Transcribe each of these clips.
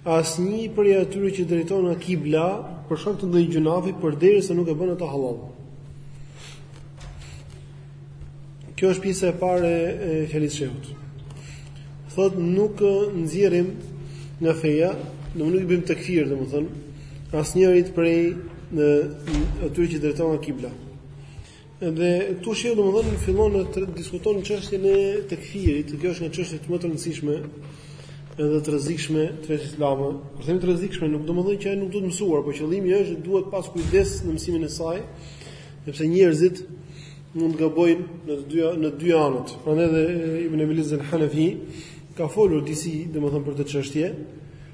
Asnjë prej atyre që drejtohen nga kibla, për shkak të ndonjë gjynahi, përderisa nuk e bën atë hallall. Kjo është pjesa e parë e fjalës shehut. Thotë nuk nxjerrim nga feja, do nuk i bëjmë tekfir, domethënë, asnjërit prej atyre që drejtohen nga kibla. Dhe këtu shehu domethënë fillon diskuton çështjen e tekfirit, kjo është nga çështjet më të rëndësishme edhe të rrezikshme të fesë islame. Kur themi të rrezikshme, nuk domethënë që ajo nuk duhet mësuar, por qëllimi është duhet pasur kujdes në mësimin e saj, sepse njerëzit mund të gabojnë në të dyja në dy anët. Prandaj edhe Ibn Ebil Iz el-Hanefi ka folur disi domethënë për këtë çështje,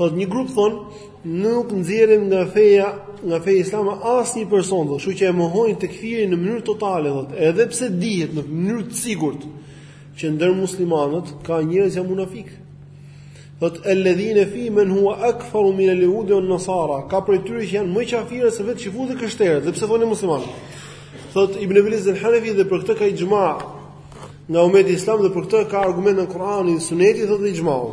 Thotë një grup thonë, nuk nxjerrim nga feja, nga feja islame asnjë person, thotë, kështu që e mohojnë tekfirin në mënyrë totale, thotë, edhe pse dihet në mënyrë të sigurt që ndër muslimanët ka njerëz që janë munafikë. Thotë alladhina fihim man huwa akfar min al-yahud wa an-nasara, ka prej tyre që janë më kafirë se vetë çifutët e të krishterët, edhe pse thonë muslimanë. Thotë Ibn Ebil Iz el-Hanefi dhe për këtë ka ixhma nga umeti islam dhe për këtë ka argumente në Kur'anin, Sunetin dhe ixhmaun.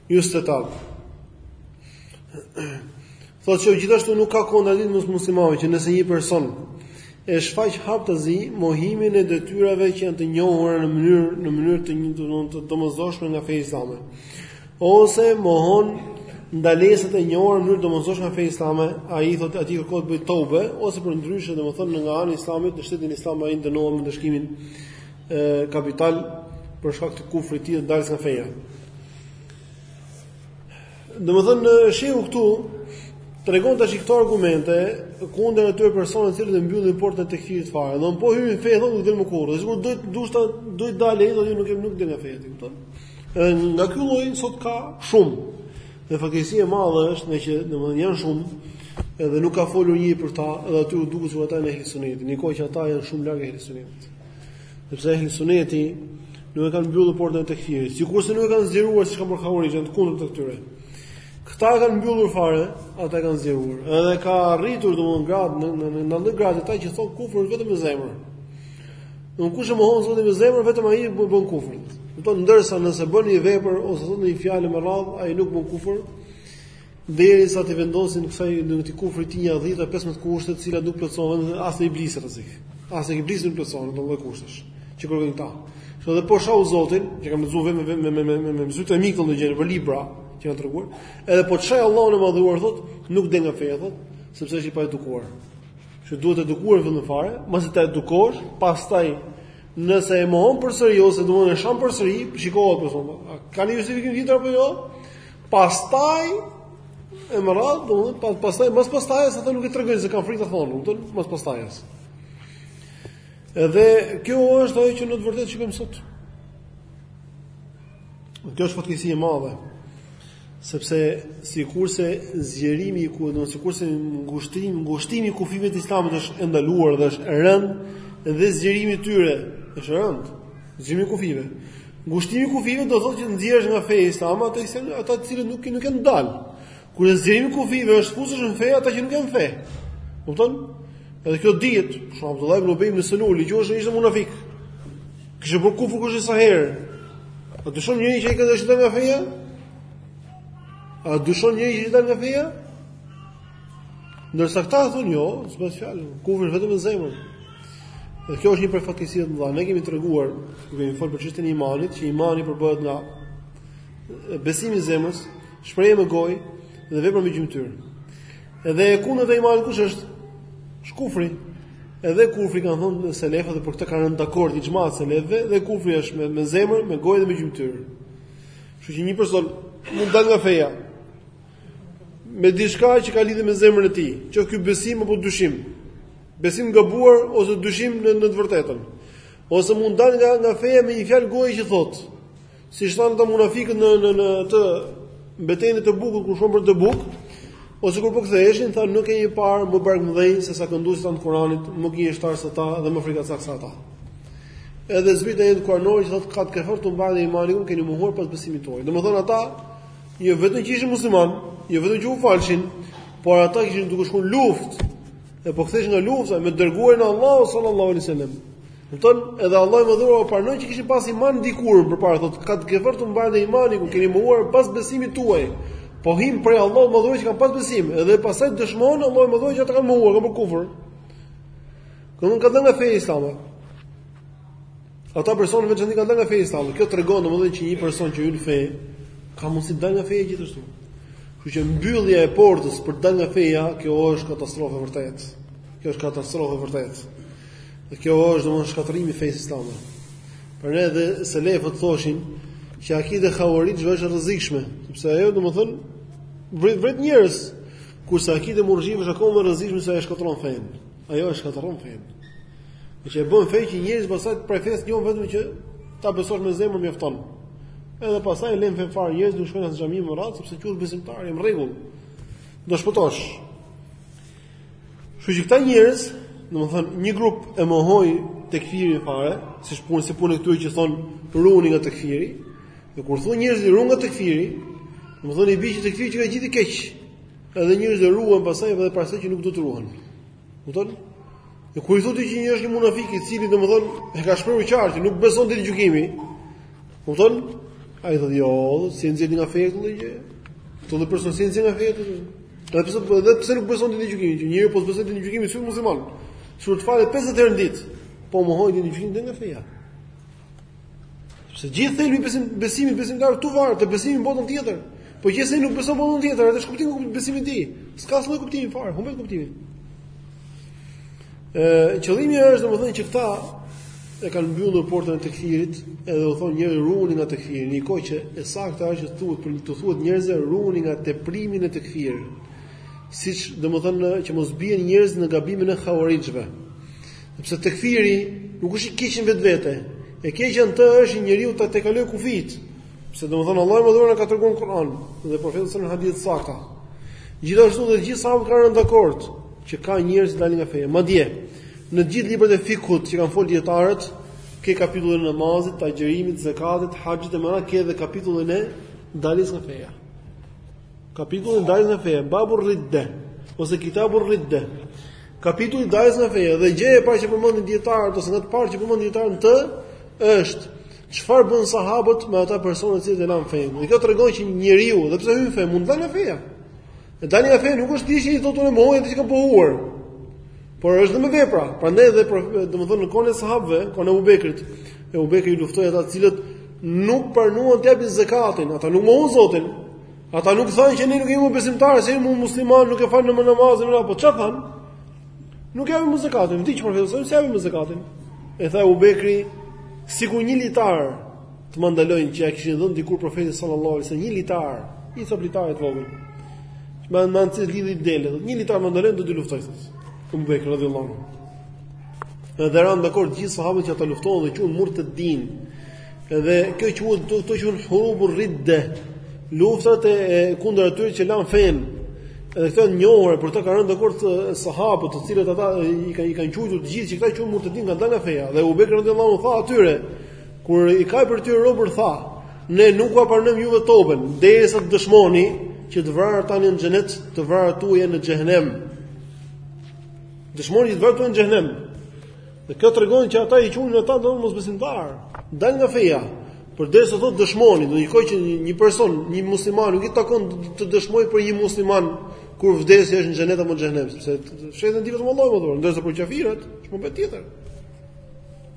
Justetab. Thotë se gjithashtu nuk ka kundërshtim mes muslimanëve që nëse një person e shfaq haptazi mohimin e detyrave që janë të njohura në mënyrë në mënyrë të domosdoshme nga feja islame ose mohon ndalesat e njohura në mënyrë domosdoshme nga feja islame ai thotë atij i kërkohet të bëjë tobe ose përndryshe domethënë nga ana e islamit në shtetin islam ai dënohet me ndëshkimin kapital për shkak të kufrit të tij daljes nga feja Domethënë shehu këtu tregon tash këto argumente kundër atyre personave të cilët e mbyllin portën e tekfirit fare. Domethënë po hyri në fe thonë nuk del më kurrë. Dhe sikur të dojë dua të dal ai thonë nuk e nuk del nga feja e kupton. Edhe nga ky lloj sot ka shumë. Dhe fatkeqësia e madhe është me që domethënë janë shumë edhe nuk ka folur njeri për ta, edhe atyre u duket se ata janë ehli sunneti. Në kohë që ata janë shumë larg ehli sunnetit. Sepse ehli suneti nuk e kanë mbyllur portën e tekfirit, sikurse nuk e kanë zgjeruar siç kanë bërë krahu i kundërt i këtyre. Këta e kanë mbyllur fare, ata e kanë zgjeruar. Edhe ka arritur domethënë gradë në në në ndonjë gradë ata që thonë kufër vetëm me zemër. Nuk kush e mohon Zotin me zemër, vetëm ai bën kufër. Kupton, ndërsa nëse bën një vepër ose thotë një fjalë me radhë, ai nuk bën kufër. Derisa t'i vendosin kësaj në këtij kufri të tij dhjetë a pesëmbëdhjetë kushte, të cilat nuk plotësohen as në iblis rrezik. As në iblis nuk plotësohen ato lloj kushtesh që kërkojnë këta. Kështu edhe po shau Zotin, që kam lexuar vetëm me me me me me sytë e mi këto në gjëra nëpër libra që kanë treguar, edhe po shau Allahun e madhëruar thotë, nuk del nga feja thotë, sepse është i paedukuar. Që duhet të edukuar vetëm fare, ta edukosh, pastaj nëse e mohon përsëri ose domethënë e shan përsëri, shikohet përsëri a. Ka një justifikim tjetër apo jo? Pastaj emrat, domethënë, pastaj mos, pastaj as ata nuk e tregojnë se kanë frikë të thonë, domethënë mos pastaj as. Edhe kjo është ajo që në të vërtetë shikojmë sot. Kjo është fatkeqësi e madhe. Sepse sikurse zgjerimi i ku, domethënë sikurse ngushtrimi, ngushtimi i kufijve të Islamit është e ndaluar dhe është e rëndë dhe zgjerimi i tyre është e rëndë. Zgjerimi i kufijve. Ngushtimi i kufijve do të thotë që të nxjerrësh nga feja islame ato që ata të cilët nuk nuk kanë dal. Kurse zgjerimi i kufijve është të fusësh në fe ata që nuk kanë fe. Kupton? Edhe kjo dihet, për shembull Abdullah ibn Ubay ibn Saluli që ishte munafik. Kishte bërë kufër kushedi sa herë. A dyshon njeri që ai ka dalë nga feja? A dyshon njeri që ai del nga feja? Ndërsa këta thonë jo, s'bëhet fjalë, kufri vetëm në zemër. Dhe kjo është një fatkeqësi e madhe. Ne kemi treguar, kur kemi folur për çështjen e imanit, që imani përbëhet nga besimi i zemrës, shprehja me gojë dhe vepra me gjymtyr. Edhe e kundërta e imanit kush është? Është kufri. Edhe kufri kanë thënë selefët dhe për këtë kanë rënë dakord ixhmai i selefëve që kufri është me, me zemër, me gojë dhe me gjymtyr. Kështu që një person mund të dalë nga feja, me diçka që ka lidhje me zemrën e tij, qoftë ky besim apo dyshim. Besim i gabuar ose dyshim në në të vërtetën. Ose mund dal nga nga feja me një fjalë goje që thotë, siç thanë ata munafiqët në në në betejën e Tebukut kur shkonin për Tebuk, ose kur po ktheheshin thonë nuk kemi parë më barkmëdhenj se sa kënduesit tanë të Kur'anit, më gënjeshtarë se ata dhe më frikacak se ata. Edhe zbriti ajeti kuranor që thotë kad kefertum ba'de imanikum, keni mohuar pas besimit tuaj. Domethënë ata Jo vetëm që ishin muslimanë, jo vetëm që faleshin, por ata ishin duke shkuar në luftë. E po ktheheshin nga lufta me të dërguarin e Allahut sallallahu alaihi wasallam. Kupton? Edhe Allahu i madhëruar pranoi që kishin pas iman dikur përpara thotë, kad kefertum ba'de imanikum keni mohuar pas besimit tuaj. Pohim prej Allahut të madhëruar që kanë pas besim, edhe pastaj dëshmon Allahu i madhëruar që ata kanë mohuar, kanë bërë kufër. Kanë dalë nga feja islame. Ata persona veçanë kanë dalë nga feja islame. Kjo tregon domethënë që një person që hyn në fe ka mundësi të dalë nga feja gjithashtu. Kështu që mbyllja e portës për të dalë nga feja, kjo është katastrofë e vërtetë. Kjo është katastrofë e vërtetë. Dhe kjo është domethënë shkatërrimi i fesë islame. Prandaj edhe selefët thoshin që akidja e hauarixhëve është e rrezikshme, sepse ajo domethënë vret vret njerëz, kurse akidja e murxhive është akoma më e rrezikshme se ajo shkatërron fenë. Ajo e shkatërron fenë. Dhe që e bën fenë që njerëzit pastaj të prej fesë njohën vetëm që ta besosh me zemër mjafton. Edhe pastaj lënë fenë fare njerëzit do shkojnë në xhami më rrallë sepse qoftë besimtar i rregull. Do shpëtosh. Kështu që këta njerëz, domethënë një grup e mohoi tekfirin fare, siç punë si punë këtyre që thonë ruhuni nga tekfiri. Dhe kur thonë njerëzve ruhuni nga tekfiri, domethënë i bie që tekfiri qenka gjithë keq. Edhe njerëzit do ruhen pastaj edhe prej asaj që nuk duhet të ruhen. Kupton? Dhe kur i thotë që një është një munafik i cili domethënë e ka shprehur qartë që nuk beson ditën e gjykimit. Kupton? Ai thotë jo, si e nxjerr nga feja këtë gjë? Të dhe person si e nxjerr nga feja këtë? Edhe pse edhe pse nuk beson ditën e gjykimit, që njeriu po s'beson ditën e gjykimit s'është musliman. Sikur të falet 50 herë në ditë, po mohoi ditën e gjykimit del nga feja. Sepse gjithë thelbi besim besimi besimtar këtu varet te besimi në botën tjetër. Po qe se nuk beson në botën tjetër, atëherë ç'kuptim ka besimi i tij. S'ka asnjë kuptim fare, humbet kuptimin. Ë qëllimi është domethënë që këta e kanë mbyllur portën e tekfirit, edhe u thonë njerëzve ruhuni nga tekfiri, në një kohë që e saktë është të thuhet për të thuhet njerëzve ruhuni nga teprimi në tekfir. Siç domethënë që mos bien njerëzit në gabimin e havarixhve. Sepse tekfiri nuk është i keq në vetvete. E keqja në të është që njeriu t'i tejkalojë kufijtë. Sepse domethënë Allahu i madhëruar ka treguar në Kur'an dhe profeti sa në hadithe të sakta. Gjithashtu dhe gjithë sahabët kanë rënë dakord që ka njerëz që dalin nga feja. Madje në të gjithë librat e fikhut që kanë folë dietarët, ke kapitullin e namazit, të agjërimit, zakatit, haxhit e me radhë, ke edhe kapitullin e daljes nga feja. Kapitullin e daljes nga feja, babur ridde ose kitabur ridde. Kapitulli i daljes nga feja dhe gjëja e parë që përmendin dietarët ose nga të parat që përmendin dietarët aty është çfarë bënë sahabët me ata persona që e lanë fenë. Dhe kjo tregon që njeriu, dhe pse hyn në fe, mund të dalë nga feja. E dalja nga feja nuk është thjesht që thotë unë mohoj atë që kam pohuar. Por është dhe me vepra. Prandaj edhe domethënë në kohën e sahabëve, kohën e Ebu Bekrit, Ebu Bekri luftoi ata të cilët nuk pranuan të japin zakatin, ata nuk mohuan Zotin, Ata nuk thanë që ne nuk jemi besimtarë, s'jemi muslimanë, nuk e falim më namazin, mirëpo, ç'thanë? Nuk e japim më zekatin, vdiq profeti, s'e japim më zekatin. E tha Ebu Bekri, sikur një litar të më ndalojnë që ia kishin dhënë dikur profetit sallallahu alejhi ve selem një litar, i thotë litar të vogël, që me të lidhet një dele, një litarë më ndalojnë dhe dy luftoj, u bekri, radhi Allah. Dhe ranë dakord gjithë sahabët që ata luftohen dhe quhen murtedin, Dhe kjo quhet këto quhen hurubu ridde, luftat e kundër atyre që lanë fenë. Edhe këto janë të njohura, për këto kanë rënë dakord sahabët, të cilët ata i kanë i kanë quajtur të gjithë që këta quhen murtedin kanë dalë nga feja. Dhe Ebu Bekri radiallahu anhu u tha atyre kur i kapi aty robër tha, ne nuk ua pranojmë juve toben, derisa të dëshmoni që të vrarët tanë në xhenet, të vrarët tuaj në xhenem. Dëshmoni që të vrarët tuaj në xhenem. Dhe kjo tregon që ata i quajnë ata domethënë mosbesimtarë. Dal nga feja. Përderisa thotë dëshmoni, në një kohë që një person, një musliman nuk i takon të dëshmojë për një musliman kur vdes është në xhenet apo në xhehenem, sepse këtë e di vetëm Allahu i madhëruar, ndërsa për kafirët çështja është tjetër.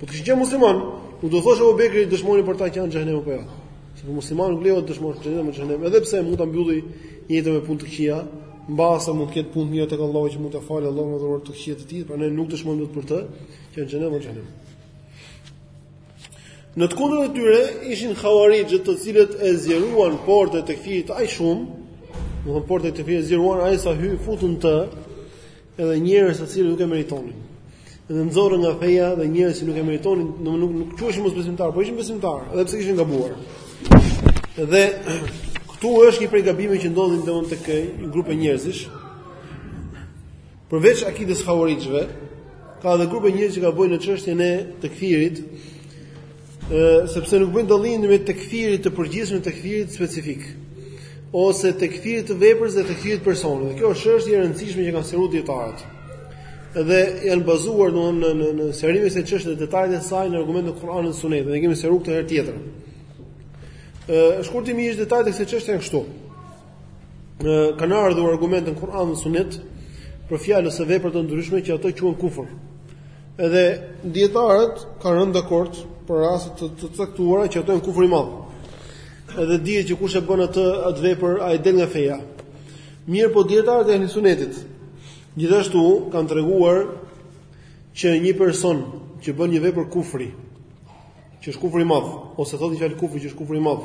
Po të qenë muslimanë, nuk do thoshë Abu Bekri dëshmoni për ta që janë në xhehenem apo jo. Ja. Sepse muslimani nuk lejohet të dëshmojë në xhehenem, në xhehenem, edhe pse mund ta mbyllë jetën me punë të këqija, Mbasi mund të ketë punë të mira tek Allahu që mund t'ia falë Allahu i madhëruar të këqijat e tij, prandaj nuk dëshmojmë dot për të që në xhenet apo xhehenem. Në të kundërtën e tyre ishin havarixhët të cilët e zgjeruan portën e tekfirit aq shumë, domethënë portën e tekfirit e zgjeruan aq sa i futën në të Edhe njerëz të cilët nuk e meritonin. Edhe nxorrën nga feja dhe njerëz që nuk e meritonin, domethënë nuk quheshin mosbesimtarë, por ishin besimtarë, edhe pse kishin gabuar. Dhe këtu është një prej gabimeve që ndodhin domethënë tek një grup njerëzish. Përveç akides së havarixhëve, ka edhe grupe njerëzish që gabojnë në çështjen e tekfirit, Ë, sepse nuk bëjnë dallimin ndërmjet tekfirit të përgjithshëm dhe tekfirit specifik ose tekfirit të veprës dhe tekfirit të personit. Dhe kjo është çështje e rëndësishme që kanë sqaruar dijetarët. Dhe janë bazuar në në në, në sqarimin e kësaj çështje dhe detajet e saj në argumente të Kur'anit dhe Sunetit. Ne kemi sqaruar këtë herë tjetër. Ë, shkurtimisht detajet e kësaj çështje janë kështu. kanë ardhur argumente në Kur'an dhe Sunet për fjalë ose vepra të ndryshme që ato quhen kufër. Edhe dijetarët kanë rënë dakord për raste të, të caktuara që ato janë kufër i madh. Edhe dihet që kush e bën atë atë vepër ai del nga feja. Mirëpo dijetarët e Ehli Sunetit gjithashtu kanë treguar që një person që bën një vepër kufri, që është kufri i madh, ose thotë një fjalë kufri që është kufër i madh,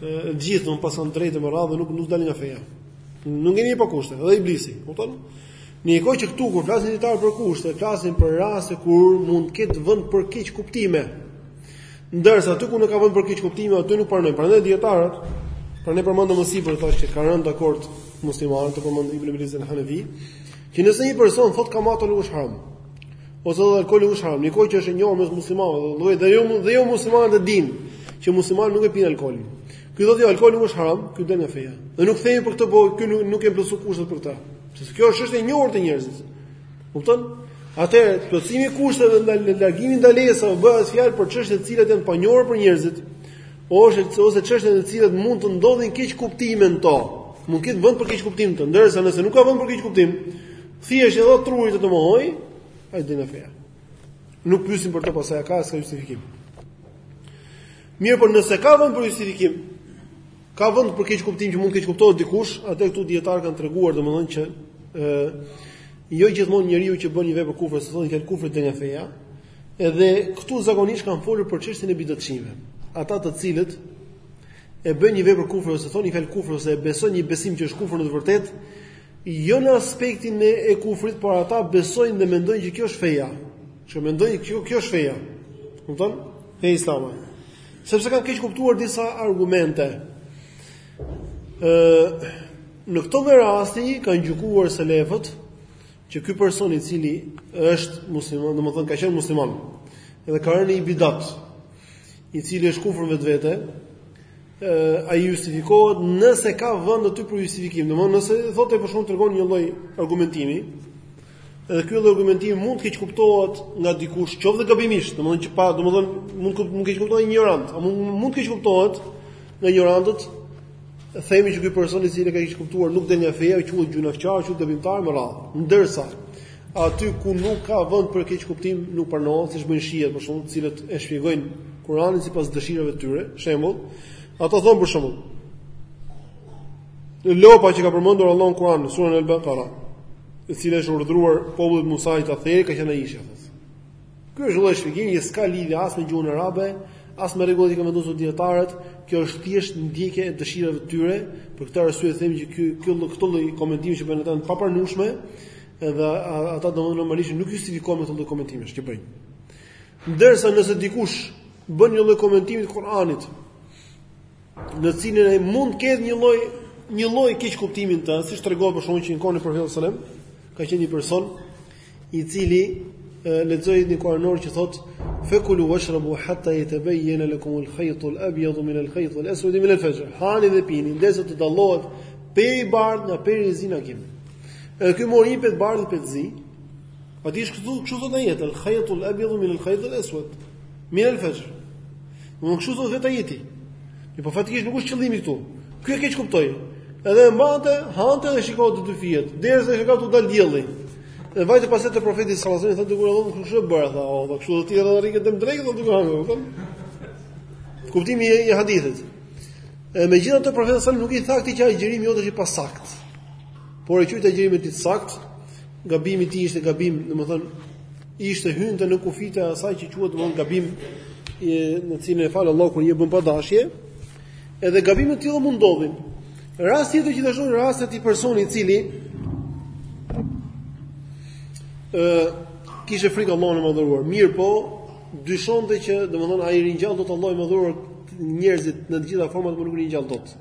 Të gjithë nuk pason drejtë me radhë, nuk nuk dalin nga feja. Nuk keni pa kushte, edhe iblisi, kupton? Në një kohë që këtu kur flasin dijetarët për kushte, flasin për raste kur mund të ketë vend për keqkuptime. Ndërsa aty ku nuk ka vend për keqkuptime, aty nuk pranojnë. Prandaj dijetarët, pra ne përmendëm më sipër thashë që kanë rënë dakord muslimanët, e përmend Ibn Ebil Iz el Hanefi, që nëse një person thotë kamatul ushram, Ose thotë alkooli është haram, në një kohë që është e njohur mes muslimanëve, do dhe jo dhe jomuslimanët e dinë që muslimanët nuk e pinë alkoolin. Ky thotë jo, alkooli nuk është haram, ky del nga feja. Dhe nuk themi për këtë, po ky nuk nuk e plotëson kushtet për këtë. Sepse kjo është çështje e njohur te njerëzit. Kupton? Atëherë, plotësimi i kushteve dhe largimi i ndalesave bëhet fjalë për çështje të cilat janë të panjohura për njerëzit, ose ose çështje të cilat mund të ndodhin keqkuptime në to. Mund të ketë vend për keqkuptim në to, ndërsa nëse nuk ka vend për keqkuptim, Thjesht edhe atë ta mohojë, ai del nga feja. Nuk pyesim për të pastaj ka s'ka justifikim. Mirë, por nëse ka vend për justifikim, ka vend për keq kuptim që mund të keq kuptohet dikush, atëherë këtu dijetarët kanë treguar domethënë që ë jo gjithmonë njeriu që bën një vepër kufër, ose thotë një fjalë kufër del nga feja, edhe këtu zakonisht kanë folur për çështjen e bidatçinjve. Ata të cilët e bëjnë një vepër kufër ose thonë një fjalë kufër ose e besojnë një besim që është kufër në të vërtetë, Jo në aspektin e e kufrit, por ata besojnë dhe mendojnë që kjo është feja. Që mendojnë që kjo është feja. Kupton? E Islamit. Sepse kanë keq kuptuar disa argumente. Ë në këto lloj rastesh kanë gjykuar selefët që ky person i cili është musliman, domethënë ka qenë musliman, edhe ka rënë në një bidat, i cili është kufër në vetvete, ai justifikohet nëse ka vend aty për justifikim. Domthonë nëse thotë për shembull tregon një lloj argumentimi, edhe ky lloj argumentimi mund të keq kuptohet nga dikush, qoftë dhe gabimisht, domthonë që pa, domthonë mund të mund të keq kuptohet injorant, apo mund, mund të keq kuptohet nga injorantët. Themi që ky person i cili ka keq kuptuar nuk del nga feja, quhet gjynahqar, quhet gabimtar me radhë. Ndërsa Aty ku nuk ka vend për keqkuptim, nuk pranohet, siç bëjnë shiitët për shembull, të cilët e shpjegojnë Kur'anin sipas dëshirave të tyre. Shembull, ata thonë për shembull, ë lopa që ka përmendur Allahu në Kur'an, në surën Al-Baqara, e cila është urdhëruar popullit Musait ta therë, ka qenë Aisha. Ky është lloj shpjegimi që s'ka lidhje as me gjuhën arabe, as me rregullat që kanë vendosur dijetarët, kjo është thjesht ndjekje e dëshirave të tyre, për këtë arsye themi që ky ky lloj këto lloj komentimi që bëjnë ata janë të papranueshme, Edhe ata domethënë normalisht nuk justifikohen me këto lloj komentimesh që bëjnë. Ndërsa nëse dikush bën një lloj komentimi të Kuranit, në të cilin ai mund të ketë një lloj një lloj keq kuptimi në të, siç tregon për shembull që në kohën e Profetit sallallahu alajhi wasallam ka qenë një person i cili lexoi ajetin kuranor që thotë fekulu washrabu hatta yatabayyana lakum al-khayt al-abyad min al-khayt al-aswad min al-fajr. Hani dhe pini derisa të dallohet peri i bardhë nga peri i zi në agim. Edhe ky mori një pe të bardhë pe të zi. Po di që kështu, kështu thotë ajeti, "Khaytul abyad min al-khayt al-aswad." Min al-fajr. Kështu thotë vetë ajeti. Mirëpo faktikisht nuk është qëllimi këtu. Ky e keq kuptoi. Edhe e mbante, hante dhe shikoi të dy fijet, derisa gati ka dalë dielli. Dhe vajte pastaj te profeti sallallahu alajhi wasallam, tha o i Dërguari i Allahut kështu e bëra, tha, "O, do kështu do ti edhe rrikë dem drejt, do dukur Allahu." Kupton? Kuptimi i hadithit. Megjithatë profeti sallallahu alajhi wasallam nuk i tha këtë që agjërimi jote është i pasaktë. Por e quajti agjërimin e tij të sakt, gabimi i tij ishte gabim, domethënë, ishte hynte në kufit e asaj që quhet domthon gabim i të cilin e fal Allahu kur një bën padashje, edhe gabime të tilla mund ndodhin. Rasti tjetër gjithashtu është rasti i personit i cili ë kishte frikë Allahun e madhëruar. Mirëpo, dyshonte që domthon ai ringjall dot Allahu i madhëruar njerëzit në të gjitha format por nuk ringjall dot.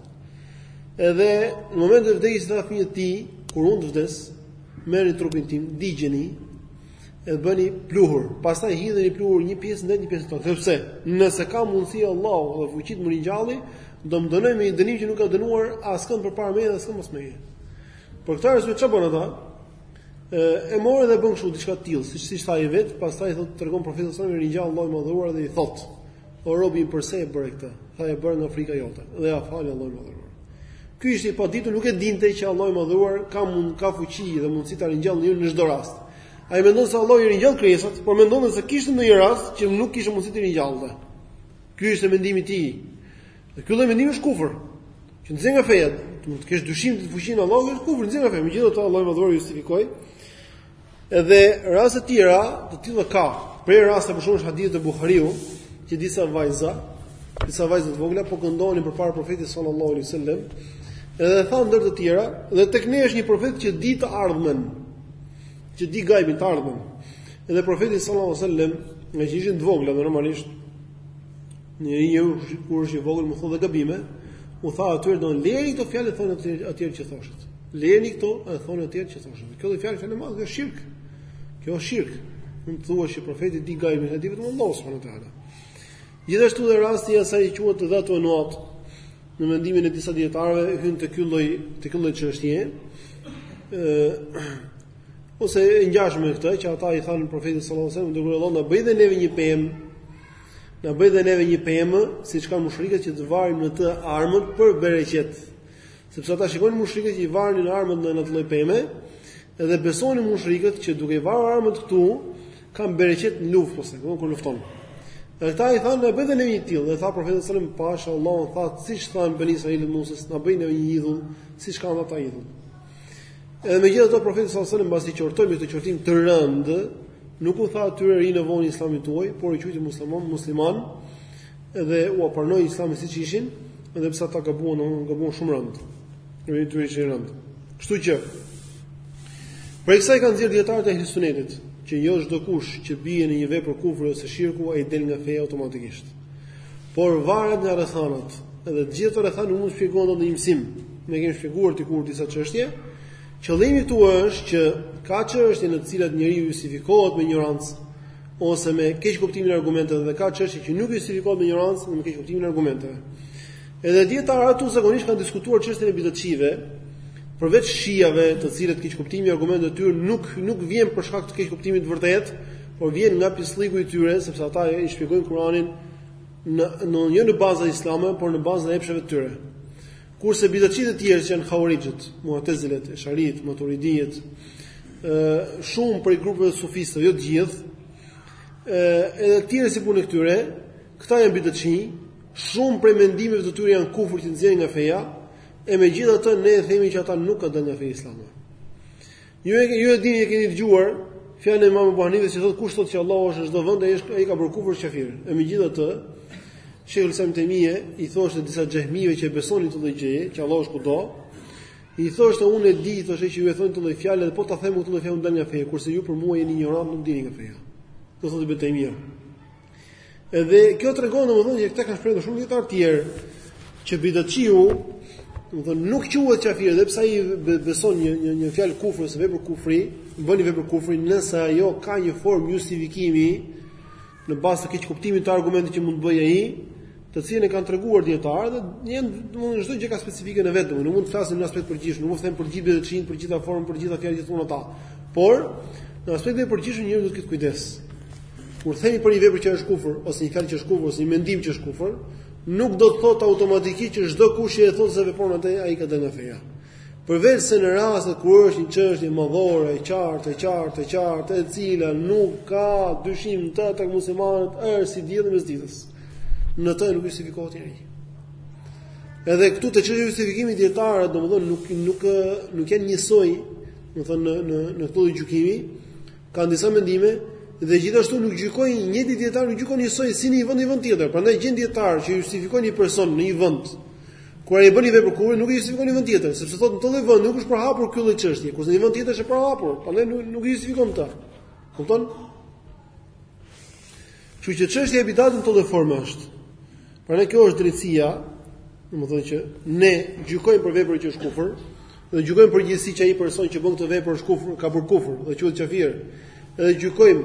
Edhe në momentin e vdekjes u thotë fëmijëve të tij, kur unë të vdes, merrni trupin tim, digjeni, e bëni pluhur. Pastaj hidheni pluhur një pjesë ndaj një pjesë tjetër. Sepse nëse ka mundësi Allahu dhe fuqi t'më ringjalli, do më dënoj me një dënim që nuk ka dënuar askënd përpara meje dhe askënd pas meje. Për këtë arsye çfarë bën ata? E morën dhe bën kështu diçka të tillë, siç siç tha ai vet, pastaj thotë tregon profeti sallallahu alajhi wasallam i ringjall Allahu i madhëruar dhe i thotë: O robi im përse e bëre këtë? Tha e bëra nga frika jote dhe ja fal Allahu i madhëruar. Ky ishte i paditur, nuk e dinte që Allahu i madhëruar ka mund ka fuqi dhe mundësi ta ringjallë njerin në çdo rast. Ai mendonte se Allahu i ringjall krijesat, por mendonte se kishte ndonjë rast që nuk kishte mundësi të ringjallë. Ky ishte mendimi i tij. Dhe ky lloj mendimi është kufër. Që nxjerr nga feja, të kesh dyshim te fuqia e Allahut është kufër, nxjerr nga feja. Megjithatë Allahu i madhëruar justifikoi Edhe raste të tjera, të tilla ka. Prej rasteve për shembull hadithi te Buhariu, që disa vajza, disa vajza të vogla po këndonin përpara profetit sallallahu alaihi wasallam, edhe tha ndër të tjera, dhe tek ne është një profet që di të ardhmen, që di gajbin të ardhmen. Edhe profeti sallallahu alaihi wasallam, ngaqë ishin të vogla normalisht, Njëri njeriu kur është i vogël bën dhe gabime, u tha atyre do lini këto fjalë thoni ato ato që thoshit. Lerni këto e thoni ato që thoshit. Kjo është fjalë fjalë e madhe, kjo është shirk. Kjo është shirk. Mund të thuash që profeti di gajbin, e di vetëm Allahu subhanahu wa taala. Gjithashtu dhe rasti i asaj që quhet dhatu enuat, në mendimin e disa dietarëve hyn te ky lloj te ky lloj çështje. ë ose e ngjashme me këtë që ata i thanë profetit sallallahu alajhi wasallam, "Do të vëllon na bëj dhe neve një pemë Na bëj dhe neve një pemë, siç kanë mushrikët që të varim në të armët për bereqet. Sepse ata shikonin mushrikët që i varnin armët në atë lloj peme, dhe besonin mushrikët që duke i varur armët këtu kanë bereqet në luftë ose po kur lufton. Dhe ata i thanë, "Na bëj dhe neve një tillë." Dhe tha profeti sallallahu alajhi wasallam, "Pasha Allahun tha, siç thanë beni Israilët Musës, na bëj neve një idhull, siç kanë ata idhull." Edhe megjithatë profeti sallallahu alajhi wasallam pasi i qortoi me këtë qortim të rëndë, nuk u tha atyre rinovoni islamin tuaj, por i quajti musliman, musliman dhe ua pranoi islamin siç ishin, edhe pse ata gabuan, domthonë gabuan shumë rënd. Fjalët e tyre ishin rënd. Kështu që prej kësaj kanë nxjerrë dietarët e ehli sunetit, që jo çdokush që bie në një vepër kufri ose shirku ai del nga feja automatikisht. Por varet nga rrethanat. Edhe të gjithë rrethanat nuk mund të shpjegohen dot në një mësim. Ne kemi shpjeguar dikur disa çështje. Qëllimi këtu është që ka çështje në të cilat njeriu justifikohet me ignorancë ose me keqkuptimin e argumenteve dhe ka çështje që nuk justifikohet me ignorancë dhe me keqkuptimin e argumenteve. Edhe dijetarët këtu zakonisht kanë diskutuar çështjen e bidatçive, përveç shijave, të cilët keqkuptimi i argumenteve të tyre nuk nuk vjen për shkak të keqkuptimit të vërtetë, por vjen nga pislliku i tyre, sepse ata i e shpjegojnë Kur'anin në në jo në baza islame, por në baza e epsheve të tyre. Kurse bidatçit e tjerë që janë Hauarixhët, Mu'tazilet, Esharit, Maturidijet, ë shumë prej grupeve sufiste, jo të gjithë, ë edhe të tjerë si punë këtyre, Këta janë bidatçinj, shumë prej mendimeve të tyre janë kufur që nxjerrin nga feja, e megjithatë ne themi që ata nuk kanë dalë nga feja islame. Ju e ju e dini e keni dëgjuar fjalën e Imam Abu Hanifës që thotë kush thotë se Allahu është në çdo vend ai është ai ka bërë kufër qafir. E megjithatë Shejhul Islam Tejmie i thoshte disa xehmive që e besonin këtë gjë që Allahu është kudo. I thoshte unë e di thoshte që ju e thoni këtë fjalë dhe po ta them këtë fjalë dal nga feja kurse ju për mua jeni injorantë nuk dilni nga feja. Do thotë Ibn Tejmie. Edhe kjo tregon domethënë që këtë e kanë shprehur shumë dijetarë të tjerë që bidatçiu, domethënë nuk quhet qafir, edhe pse ai beson një një një fjalë kufri ose vepër kufri, bën një vepër kufri nëse ajo ka një formë justifikimi në bazë të keqkuptimit të argumentit që mund të bëjë ai, të cilën e kanë treguar dijetarët dhe janë domthonë çdo gjë ka specifikën e vet, nuk mund të flasim në aspekt përgjithshëm, nuk mund të them për gjithë bidatçinjtë, për gjitha format, për gjitha fjalët që thonë ata. Por në aspektin e përgjithshëm njeriu duhet të ketë kujdes. Kur themi për një vepër që është kufër ose një fjalë që është kufër ose një mendim që është kufër, nuk do të thotë automatikisht që çdokush që e thotë ose vepron atë ai ka dalë nga feja. Përveçse në rastet kur është një çështje madhore e qartë, e qartë, e qartë, e cila nuk ka dyshim në të tek muslimanët është si dielli mes ditës. Në të nuk justifikohet njeri. Edhe këtu te çështja e justifikimit dijetarët, domethënë nuk nuk nuk janë njësoj, domethënë në në në këto gjykime kanë disa mendime dhe gjithashtu nuk gjykojnë një dij dijetar nuk gjykon njësoj si në një vend në vend tjetër. Prandaj gjen dijetar që justifikon një person në një vend kur ai bën një vepër kurse nuk e justifikon në vend tjetër, sepse thotë në atë lloj vend nuk është përhapur kjo lloj çështje, kurse në një vend tjetër është përhapur, prandaj nuk nuk justifikon këtë. Kupton? Kështu që çështja e bidatit në këtë lloj forme është. Prandaj kjo është drejtësia, domethënë që ne gjykojmë për veprën që është kufër dhe gjykojmë përgjithësi që ai person që bën këtë vepër është kufër, ka bërë kufër dhe quhet qafir. Edhe gjykojmë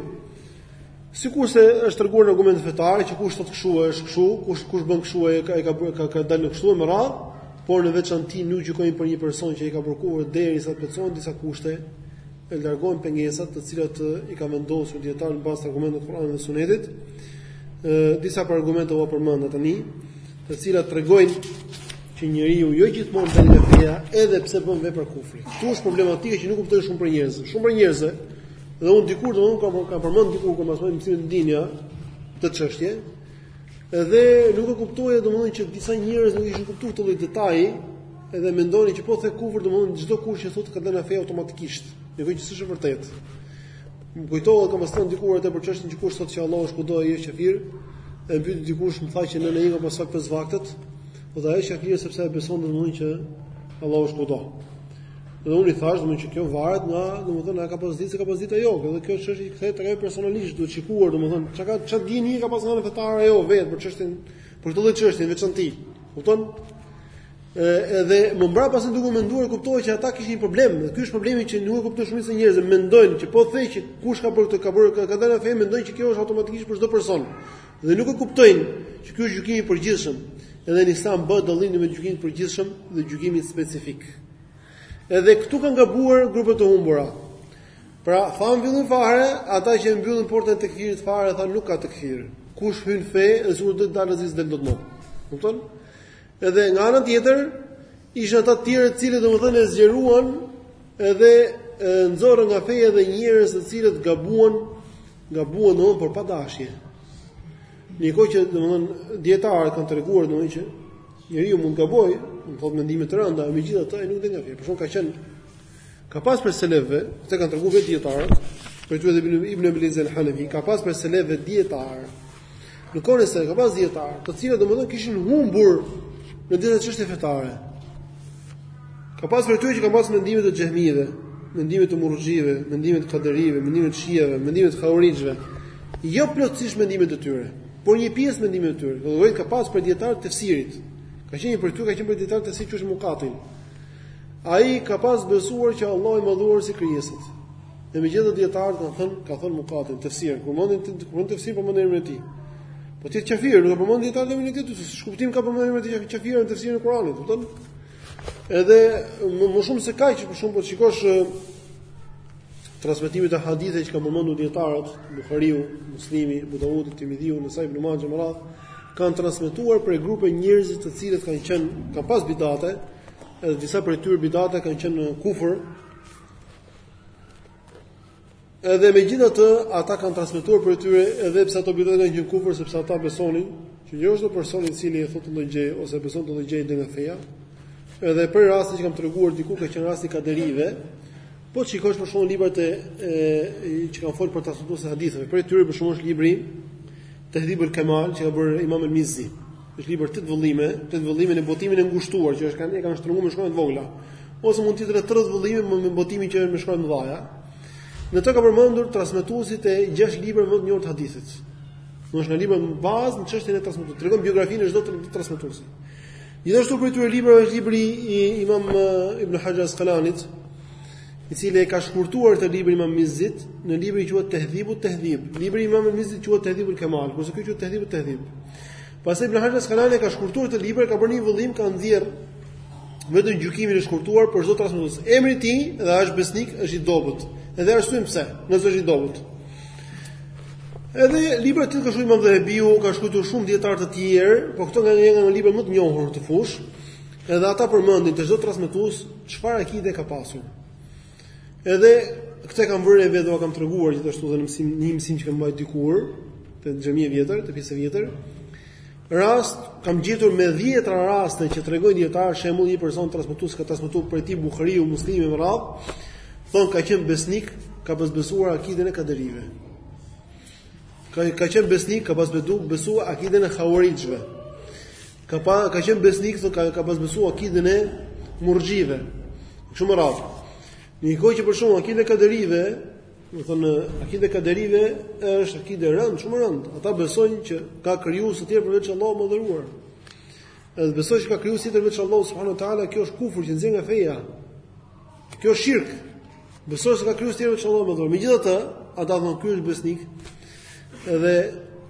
sikurse është treguar në argumentin fetar që kush thotë kështu është kështu, kush kush bën kështu ai ka ka ka, ka dalë në kështu me radhë, por në veçanti nuk gjykojmë për një person që ai ka bërë kufër derisa të plotësohen disa kushte e largon pengesat të cilat i kanë vendosur dijetarët në bazë të argumenteve të Kuranit dhe Sunetit. Ë disa prej argumenteve ua përmenda tani, të cilat tregojnë që njeriu jo gjithmonë del nga feja, edhe pse bën vepra kufri. Këtu është problematika që nuk kuptojnë shumë prej njerëzve. Shumë prej njerëzve. Dhe unë dikur domethënë kam kam përmend dikur kur mësoja mësime e dinja këtë çështje, Edhe nuk e kuptoja domethënë që disa njerëz nuk e kishin kuptuar këtë lloj detaji, edhe mendonin që po the kufër domethënë çdokush që thotë ka dalë feje automatikisht. Gjë që s'është vërtet. Më kujtohet kam pasë thënë dikur atë për çështjen që kush thotë se Allahu është kudo ai është kafir. E m'vjen dikush më tha që nëna ime ka pas falë pesë vaktet, po a është kafir sepse e beson domethënë që Allahu është kudo. Dhe unë i thashë domethënë që kjo varet nga domethënë e ka pas ditë s'e ka pas ditë ajo, edhe kjo çështje i kthehet drejt personit duhet shikuar domethënë çka ka çka dije ka pas njohuri fetare ajo vetë për çështjen për këtë lloj çështje në veçanti. Kupton? Edhe më mbrapa pastaj duke menduar kuptova që ata kishin një problem. Ky është problemi që nuk e kupton shumica e njerëzve mendojnë që po the që kush ka bërë këtë ka bërë ka dalë feje mendojnë që kjo është automatikisht për çdo person. Dhe nuk e kuptojnë që ky është gjykimi i përgjithshëm. Edhe në Islam bëhet dallimi mes gjykimit të përgjithshëm dhe gjykimit specifik. Edhe këtu kanë gabuar grupet e humbura. Pra, thamë e mbyllën fare, ata që e mbyllën portën e tekfirit fare thanë nuk ka tekfir. Kush hyn në fe, edhe sikur do të dalë ai s'del dot më. Kupton? Edhe nga ana tjetër, ishin ata të tjerë të cilët domethënë e zgjeruan edhe nxorën nga feja dhe njerëz të cilët gabuan, gabuan domethënë, por pa dashje. Ndërkohë që, domethënë, dijetarët kanë treguar, domethënë që, Njeriu mund të gabojë, mund të thotë mendime të rënda, e megjithatë ai nuk del nga feja. Por ka qenë ka pas prej selefëve, këtë kanë treguar vetë dijetarët, prej tyre edhe Ibn Ibn Ebil Iz el-Hanefi, ka pas prej selefëve dijetarë. Në kohën e selefëve ka pas dijetarë, të cilët domethënë kishin humbur në disa çështje fetare. Ka pas prej tyre që ka pas mendime të xehmive, mendime të murxhive, mendime të kaderive, mendime të shijeve, mendime të havarixhëve. Jo plotësisht mendimet e tyre. Por një pjesë e mendimeve të tyre, llogarit ka pas prej dijetarëve të tefsirit. Ka qenë një prej tyre, ka qenë prej dijetarëve të tefsirit që është Mukatil. Ai ka pas besuar që Allahu i madhëruar si krijesat. Dhe megjithatë dijetarët kanë thënë, ka thënë Mukatil në tefsir, kur përmendin të kur përmendin tefsir përmendin emrin e tij. Po të ish qafir, nuk e përmendin dijetarët emrin e tij, ti ç'kuptim ka të përmendin emrin e një qafiri në tefsirin e Kuranit, kupton? Edhe më, më shumë se kaq, për shembull, shikosh transmetimet e haditheve që kanë përmendur dijetarët, Buhariu, Muslimi, Ebu Davudi, Tirmidhiu, Nesaiu, Ibn Maxhe e me radhë, kanë transmetuar prej grupe njerëzish të cilët kanë qenë kanë pas bidate, edhe disa prej tyre bidatet kanë qenë në kufër. Edhe megjithatë, ata kanë transmetuar prej tyre edhe pse ato bidate kanë qenë kufër sepse ata besonin që jo çdo person i cili e thotë ndonjë gjë ose beson ndonjë gjë del nga feja. Edhe për rastin që kam treguar diku ka qenë rasti i kaderive, Po të shikosh për shembull librat e që kanë folur për transmetues të haditheve, prej tyre për shembull është libri Tahdhib al-Kamal që ka bërë Imam al-Mizzi. Është libër tet vëllime, tet vëllime në botimin e ngushtuar që është e kanë shtrënguar me shkronja të vogla. Ose mund të jetë 30 vëllime me botimin që është me shkronja të mëdha. Në të ka përmendur transmetuesit e gjashtë librave më të njohur të hadithit. Domethënë libër bazë në çështjen e transmetuesve. Tregon biografinë e çdo transmetuesi. Gjithashtu prej këtyre librave është libri i Imam eh, Ibn Hajar al-Asqalanit, i cili e ka shkurtuar këtë librin e Imam Mizzit, në librin e quajtur Tahdhibu Tahdhib. Libri i Imam Mizzit quhet Tahdhibu al-Kamal, kurse ky quhet Tahdhibu Tahdhib. Pastaj Ibn Hajar al-Asqalani ka shkurtuar këtë librin, ka bërë një vëllim, ka nxjerr vetëm gjykimin e shkurtuar për çdo transmetues. Emri i tij dhe a është besnik, është i dobët. Edhe arsyen pse, nëse është i dobët. Edhe libra të tillë ka shkruar Imam Dhehebiu, kanë shkruar shumë dietar të tjerë, por këto janë nga librat më të njohur në këtë fushë. Edhe ata përmendin te çdo transmetues çfarë akide ka pasur. Edhe këtë e kam vënë re dhe e kam treguar gjithashtu edhe në mësim, në një mësim që kam mbajtur dikur te xhamia e vjetër, te pjesa e vjetër. Rast, kam gjetur me dhjetra raste që tregojnë dietar shembull një person transmetues ka transmetuar prej tij Buhariu, Muslimi me radh, thon ka qenë besnik, ka pas besuar akiden e kaderive. Ka ka qenë besnik, ka pas bedu, besuar akiden e havarixhëve. Ka pa ka qenë besnik, thon ka ka pas besuar akiden e murxhive. Shumë raste. Në një kohë që për shembull akidja e kaderive Domethënë akidja e kaderive është akide e rëndë, shumë e rëndë. Ata besojnë që ka krijues të tjerë përveç Allahut të madhëruar. Edhe besojnë se ka krijues tjetër veç Allahut subhanuhu teala, kjo është kufur që nxjerr nga feja. Kjo është shirk. Besojnë se ka krijues tjetër veç Allahut të madhëruar. Megjithatë, ata thonë ky është besnik. Edhe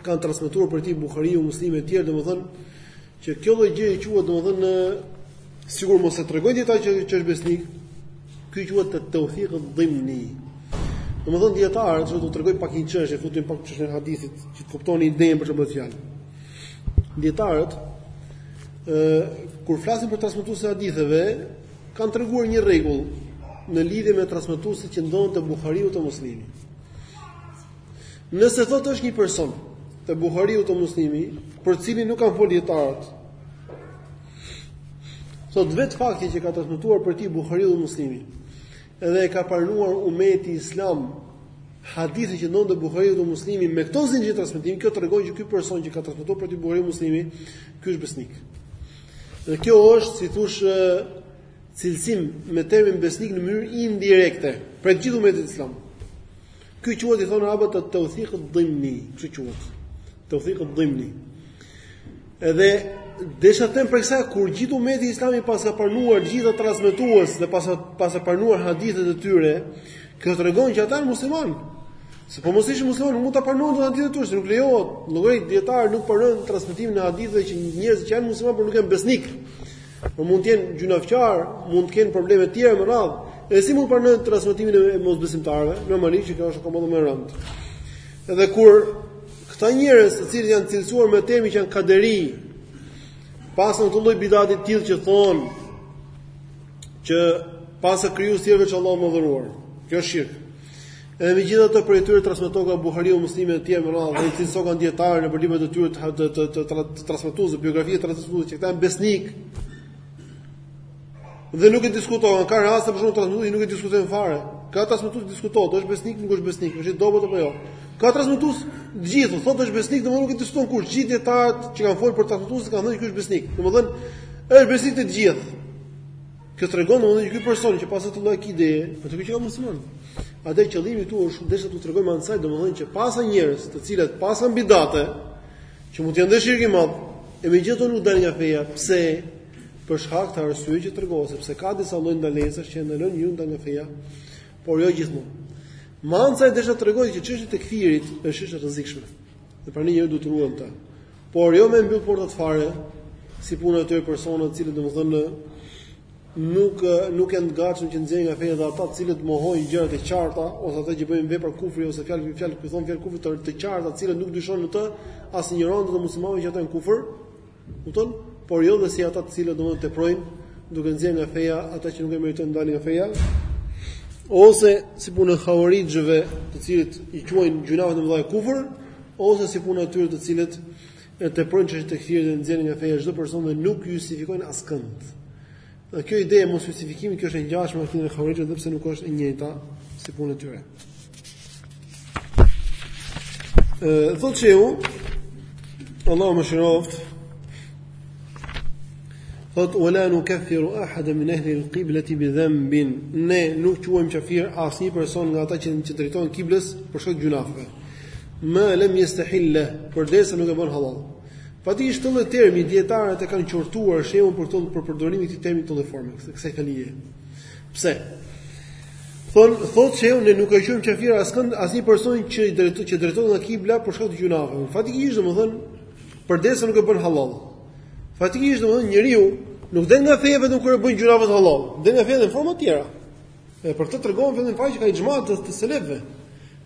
kanë transmetuar prej tij Buhariu, Muslimi e tjerë, domethënë Që kjo lloj gjëje quhet domethënë sikur mos e tregojnë dietar që që është besnik. Ky quhet të tawfiq dhimni. Domethënë dietar, do të tregoj pak një çështje, futim pak në çështjen e hadithit, që të kuptoni idenë për çfarë flas. Dietarët ë kur flasin për transmetuesit e haditheve, kanë treguar një rregull në lidhje me transmetuesit që ndodhen te Buhariu, te Muslimi. Nëse thotë është një person te Buhariu, te Muslimi, për të cilin nuk kanë folë dietarët. Thotë vetë fakti që ka transmetuar prej tij Buhariu dhe Muslimi, edhe e ka pranuar umeti islam hadithin që ndodhet te Buhariu dhe Muslimi me këtë zinxhir transmetimi, kjo tregon që ky person që ka transmetuar prej tij Buhariu Muslimi, ky është besnik. Dhe kjo është, si të thuash, cilësim me termin besnik në mënyrë indirekte, prej gjithë umetit islam. Kjo quhet i thonë arabët et tawthiq ad-dhimni, kështu quhet. Tawthiq ad-dhimni. Edhe desha të them pra kësaj kur gjithë umeti islami pas ka pranuar gjithë transmetues dhe pas pas ka pranuar hadithet e tyre, kjo tregon që ata janë muslimanë. Se po mos ishin muslimanë, nuk mund t'i pranonin hadithet e tyre, nuk lejohet. Llogari dietarët nuk pranojnë transmetimin e haditheve të njerëzve që janë muslimanë por nuk janë besnikë. Po mund të jenë gjynafqar, mund të kenë probleme të tjera me radhë. Dhe si mund ta pranojnë transmetimin e mosbesimtarëve? Normalisht që kjo është akoma më e rëndë. Edhe kur këta njerëz, të cilët janë cilësuar me termin që janë kaderi, pas një lloj bidati të tillë që thonë që paska krijues përveç Allahut të madhëruar. Kjo është shirk. Edhe megjithatë prej tyre transmeton Buhariu dhe Muslimi e tjerë me radhë, dhe i cilësojnë dietarët në librat e tyre të të të të transmetuesve dhe biografitë e transmetuesve që këta janë besnikë. Dhe nuk e diskutojnë, ka raste për shkak të transmetues që nuk e diskutojnë fare. Ka transmetues që diskutohet, është besnik, nuk është besnik, është i dobët apo jo. Ka transmetues të gjithë, thotë është besnik, domethënë nuk e diskuton kush, gjithë dietarët që kanë folur për transmetuesin kanë thënë që ky është besnik. Domethënë është besnik te të gjithë. Kjo tregon domethënë që ky person që pas atë lloj ideje, është që musliman. Edhe qëllimi këtu është desha të tregoj me anë të saj, domethënë që pasa njerëz, të cilët pasa bidate, që mund të jenë dhe shirk i madh, e megjithatë nuk dalin nga feja, pse? Për shkak të arsyeve që tregova, sepse ka disa lloj ndalesash që ndalojnë njeriun nga nga feja, por jo gjithmonë. Me anë të saj desha të tregoj që çështja e tekfirit është çështje e rrezikshme. Dhe prandaj njeriu duhet të ruajë ta. Por jo me mbyll portat fare, si puna e këtyre personave, të cilët domethënë nuk nuk janë të gatshëm që t'i nxjerrin nga feja dhe ata të cilët mohojnë gjëra të qarta ose ata që bëjnë vepra kufri ose fjalë fjalë ku thonë fjalë kufri të, të qarta, të cilët nuk dyshon në të as injorantët e muslimanëve që ata janë kufër. Kupton? Por jo dhe si ata të cilët domethënë teprojnë duke nxjerrë nga feja ata që nuk e meritojnë të dalin nga feja. Ose si puna e havarixhëve, të cilët i quajnë gjynafet e mëdha kufër, ose si puna e atyre të cilët teprojnë në çështje të tekfirit dhe nxjerrin nga feja çdo person dhe nuk justifikojnë askënd. Dhe kjo ide e mosjustifikimit kjo është e ngjashme me atë e havarixhëve edhe pse nuk është e njëjta si puna e tyre. Ë thotë shehu Allahu e mëshiroftë. Thotë wala nukaffiru ahadan min ahli al-qiblati bi dhanbin. Ne nuk quajmë kafir asnjë person nga ata që që drejtohen kiblës për shkak të gjynafeve. Ma lem yestahillahu, përderisa nuk e bën hallall. Faktikisht këtë lloj termi dietarët e kanë qortuar shehun për këtë për përdorimin e këtij termi në këtë lloj forme, kësaj fjalie. Pse? Thon thotë se ne nuk e quajmë kafir askënd asnjë person që drejtohet që drejtohet nga kibla për shkak të gjynafeve. Faktikisht domethënë përderisa nuk e bën hallall. Faktikisht domethënë njeriu nuk del nga feja vetëm kur e bën gjynafet hallall, del nga feja dhe në forma të tjera. Dhe për këtë tregon vetëm fakti që ka ixhma të, të selefëve.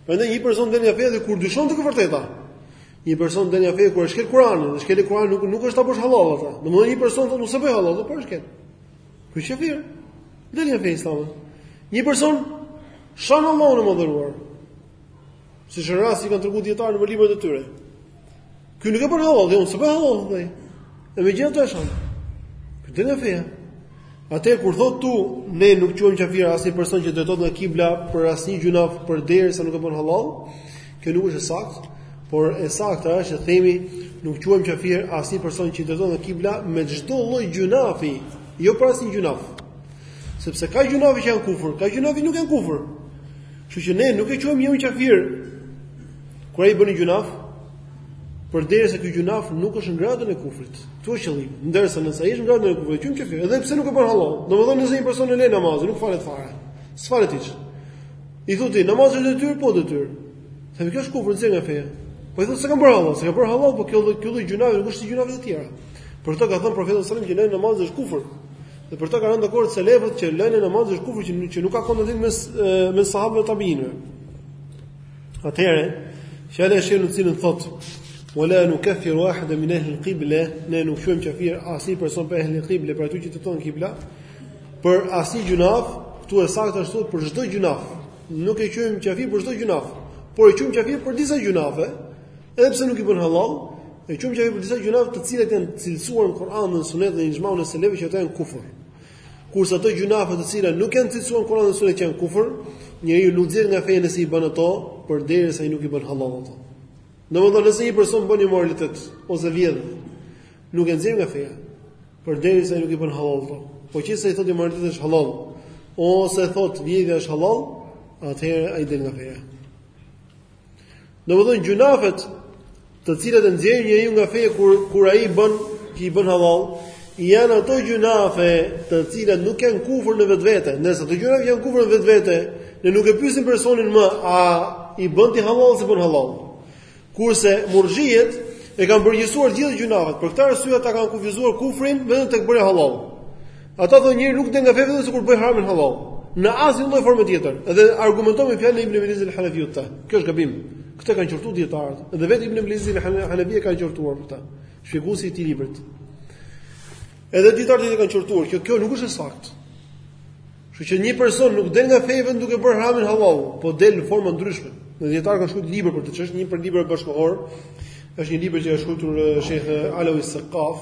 Prandaj një person del nga feja dhe kur dyshon tek e vërteta. Një person del nga feja kur e shkel Kur'anin, dhe shkel Kur'anin nuk nuk është ta bësh hallall atë. Domethënë një person thotë unë s'e bëj hallall, por e shkel. Ky është kafir. Del nga feja islame. Një person shan Allahun e madhëruar. Siç është rasti kanë treguar dijetarët nëpër librat e tyre. Ky nuk e bën hallall, dhe unë s'e bëj hallall. E megjithatë e shan. Ky del nga feja. Atëherë kur thotë këtu, ne nuk quajmë kafir asnjë person që drejtohet nga kibla për asnjë gjunaf përderisa nuk e bën hallall. Kjo nuk është e saktë, por e saktë është të themi nuk quajmë kafir asnjë person që drejtohet nga kibla me çdo lloj gjunafi, jo për asnjë gjunaf. Sepse ka gjunafe që janë kufër, ka gjunafe që nuk janë kufër. Kështu që ne nuk e quajmë njeriun kafir. Kur ai bën gjunaf, përderisa ky gjunaf nuk është në gradën e kufrit. Ky është qëllimi. Ndërsa nëse ai është në gradën e kufrit, qum kafir, edhe pse nuk e bën hallall. Domethënë nëse një person e lë namazin, nuk falet fare. S'falet hiç. I thotë namazi është detyrë, po detyrë. Se kjo është kufër, del nga feja. Po ai thotë s'e ka bërë hallall, s'e ka bërë hallall, po kjo kjo lloj gjunafi nuk është si gjunafet e tjera. Për këtë ka thënë profeti sallallahu alajhi wasallam që lënia e namazit është kufër. Dhe për këtë kanë rënë dakord selefët që lënia e namazit është kufër që, që nuk ka kundërshtim mes mes sahabëve dhe tabiinëve. Atëherë, fjala e shejhut në të cilën thotë wala nukaffiru ahada min ahli al-qibla, ne nuk quajmë kafir asnjë person prej ahli al-qibla, për ato që drejtohen nga kibla, për asnjë gjunaf, këtu e saktë është të thotë për çdo gjunaf. Nuk e quajmë kafir për çdo gjunaf, por e quajmë kafir për disa gjunafe, Edhe pse nuk i bën hallall, e qum kafir për disa gjunafe të cilat janë cilësuar në Kur'an dhe në Sunet dhe në ixhmaun e selefëve që ato janë kufër. Kurse ato gjunafe të cilat nuk janë cilësuar në Kur'an dhe Sunet që janë kufër, njeriu nuk del nga feja nëse i bën ato, përderisa ai nuk i bën hallall ato. Domethënë nëse një person bën imoralitet ose vjedh, nuk e nxjerr nga feja, përderisa ai nuk i bën hallall ato. Po qe se ai thotë imoraliteti është hallall, ose thotë vjedhja është hallall, atëherë ai del nga feja. Domethënë gjunafet të cilat e nxjerrin njeriun nga feja kur kur ai i bën që i bën halal, janë ato gjunafe të cilat nuk janë kufur në vetvete. Nëse ato gjunafe janë kufur në vetvete, ne nuk e pyesim personin më a i bën ti halal a s'i bën halal. Kurse murxhiet e kanë përgjithësuar gjithë gjunafet, për këtë arsye ata kanë kufizuar kufrin vetëm tek bërja halal. Ata thonë njeriu nuk del nga feja veçse kur bën haramin hallall. Në asnjë lloj forme tjetër. Dhe argumentojnë me fjalën e Ibn Abil Izz al-Hanafiut ata. Kjo është gabim. Këtë kanë qortuar dijetarët. Dhe vetë Ibn Abil Izz al-Hanafi e ka qortuar këtë. Shpjeguesi i këtij librit. Edhe dijetarët e kanë qortuar, kjo kjo nuk është e saktë. Kështu që një person nuk del nga feja vetëm duke bërë haramin hallall, po del në forma të ndryshme. Një dijetar ka shkruar libër për këtë çështje, një prej librave bashkëkohorë. Është një libër që ka shkruar Sheikh Alawi Saqaf,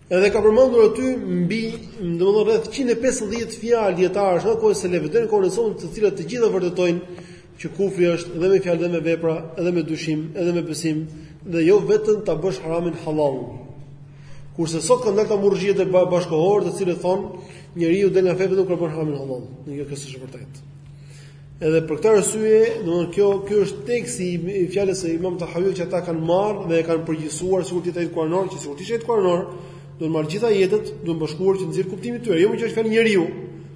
Edhe ka përmendur aty mbi, domethënë rreth 150 fjalë dijetarësh, nga koha e selefëve deri në kohën e sotme, të cilat të gjitha vërtetojnë që kufri është edhe me fjalë dhe me vepra, edhe me dyshim, edhe me besim dhe jo vetëm ta bësh haramin hallall. Kurse sot kanë dalë murxhiet bashkëkohorë, të cilët thonë njeriu del nga feja vetëm kur bën haramin hallall. Nuk është kështu e vërteta. Edhe për këtë arsye, domthonë kjo ky është teksti i fjalës së Imam Tahawiut që ata kanë marrë dhe e kanë përgjithësuar sikur të jetë ajet kuranor, që sikur të jetë ajet kuranor, do të marrë gjithë ajetet, do t'i bashkojë që të nxjerrë kuptimin e tyre, jo më që është fjalë njeriu.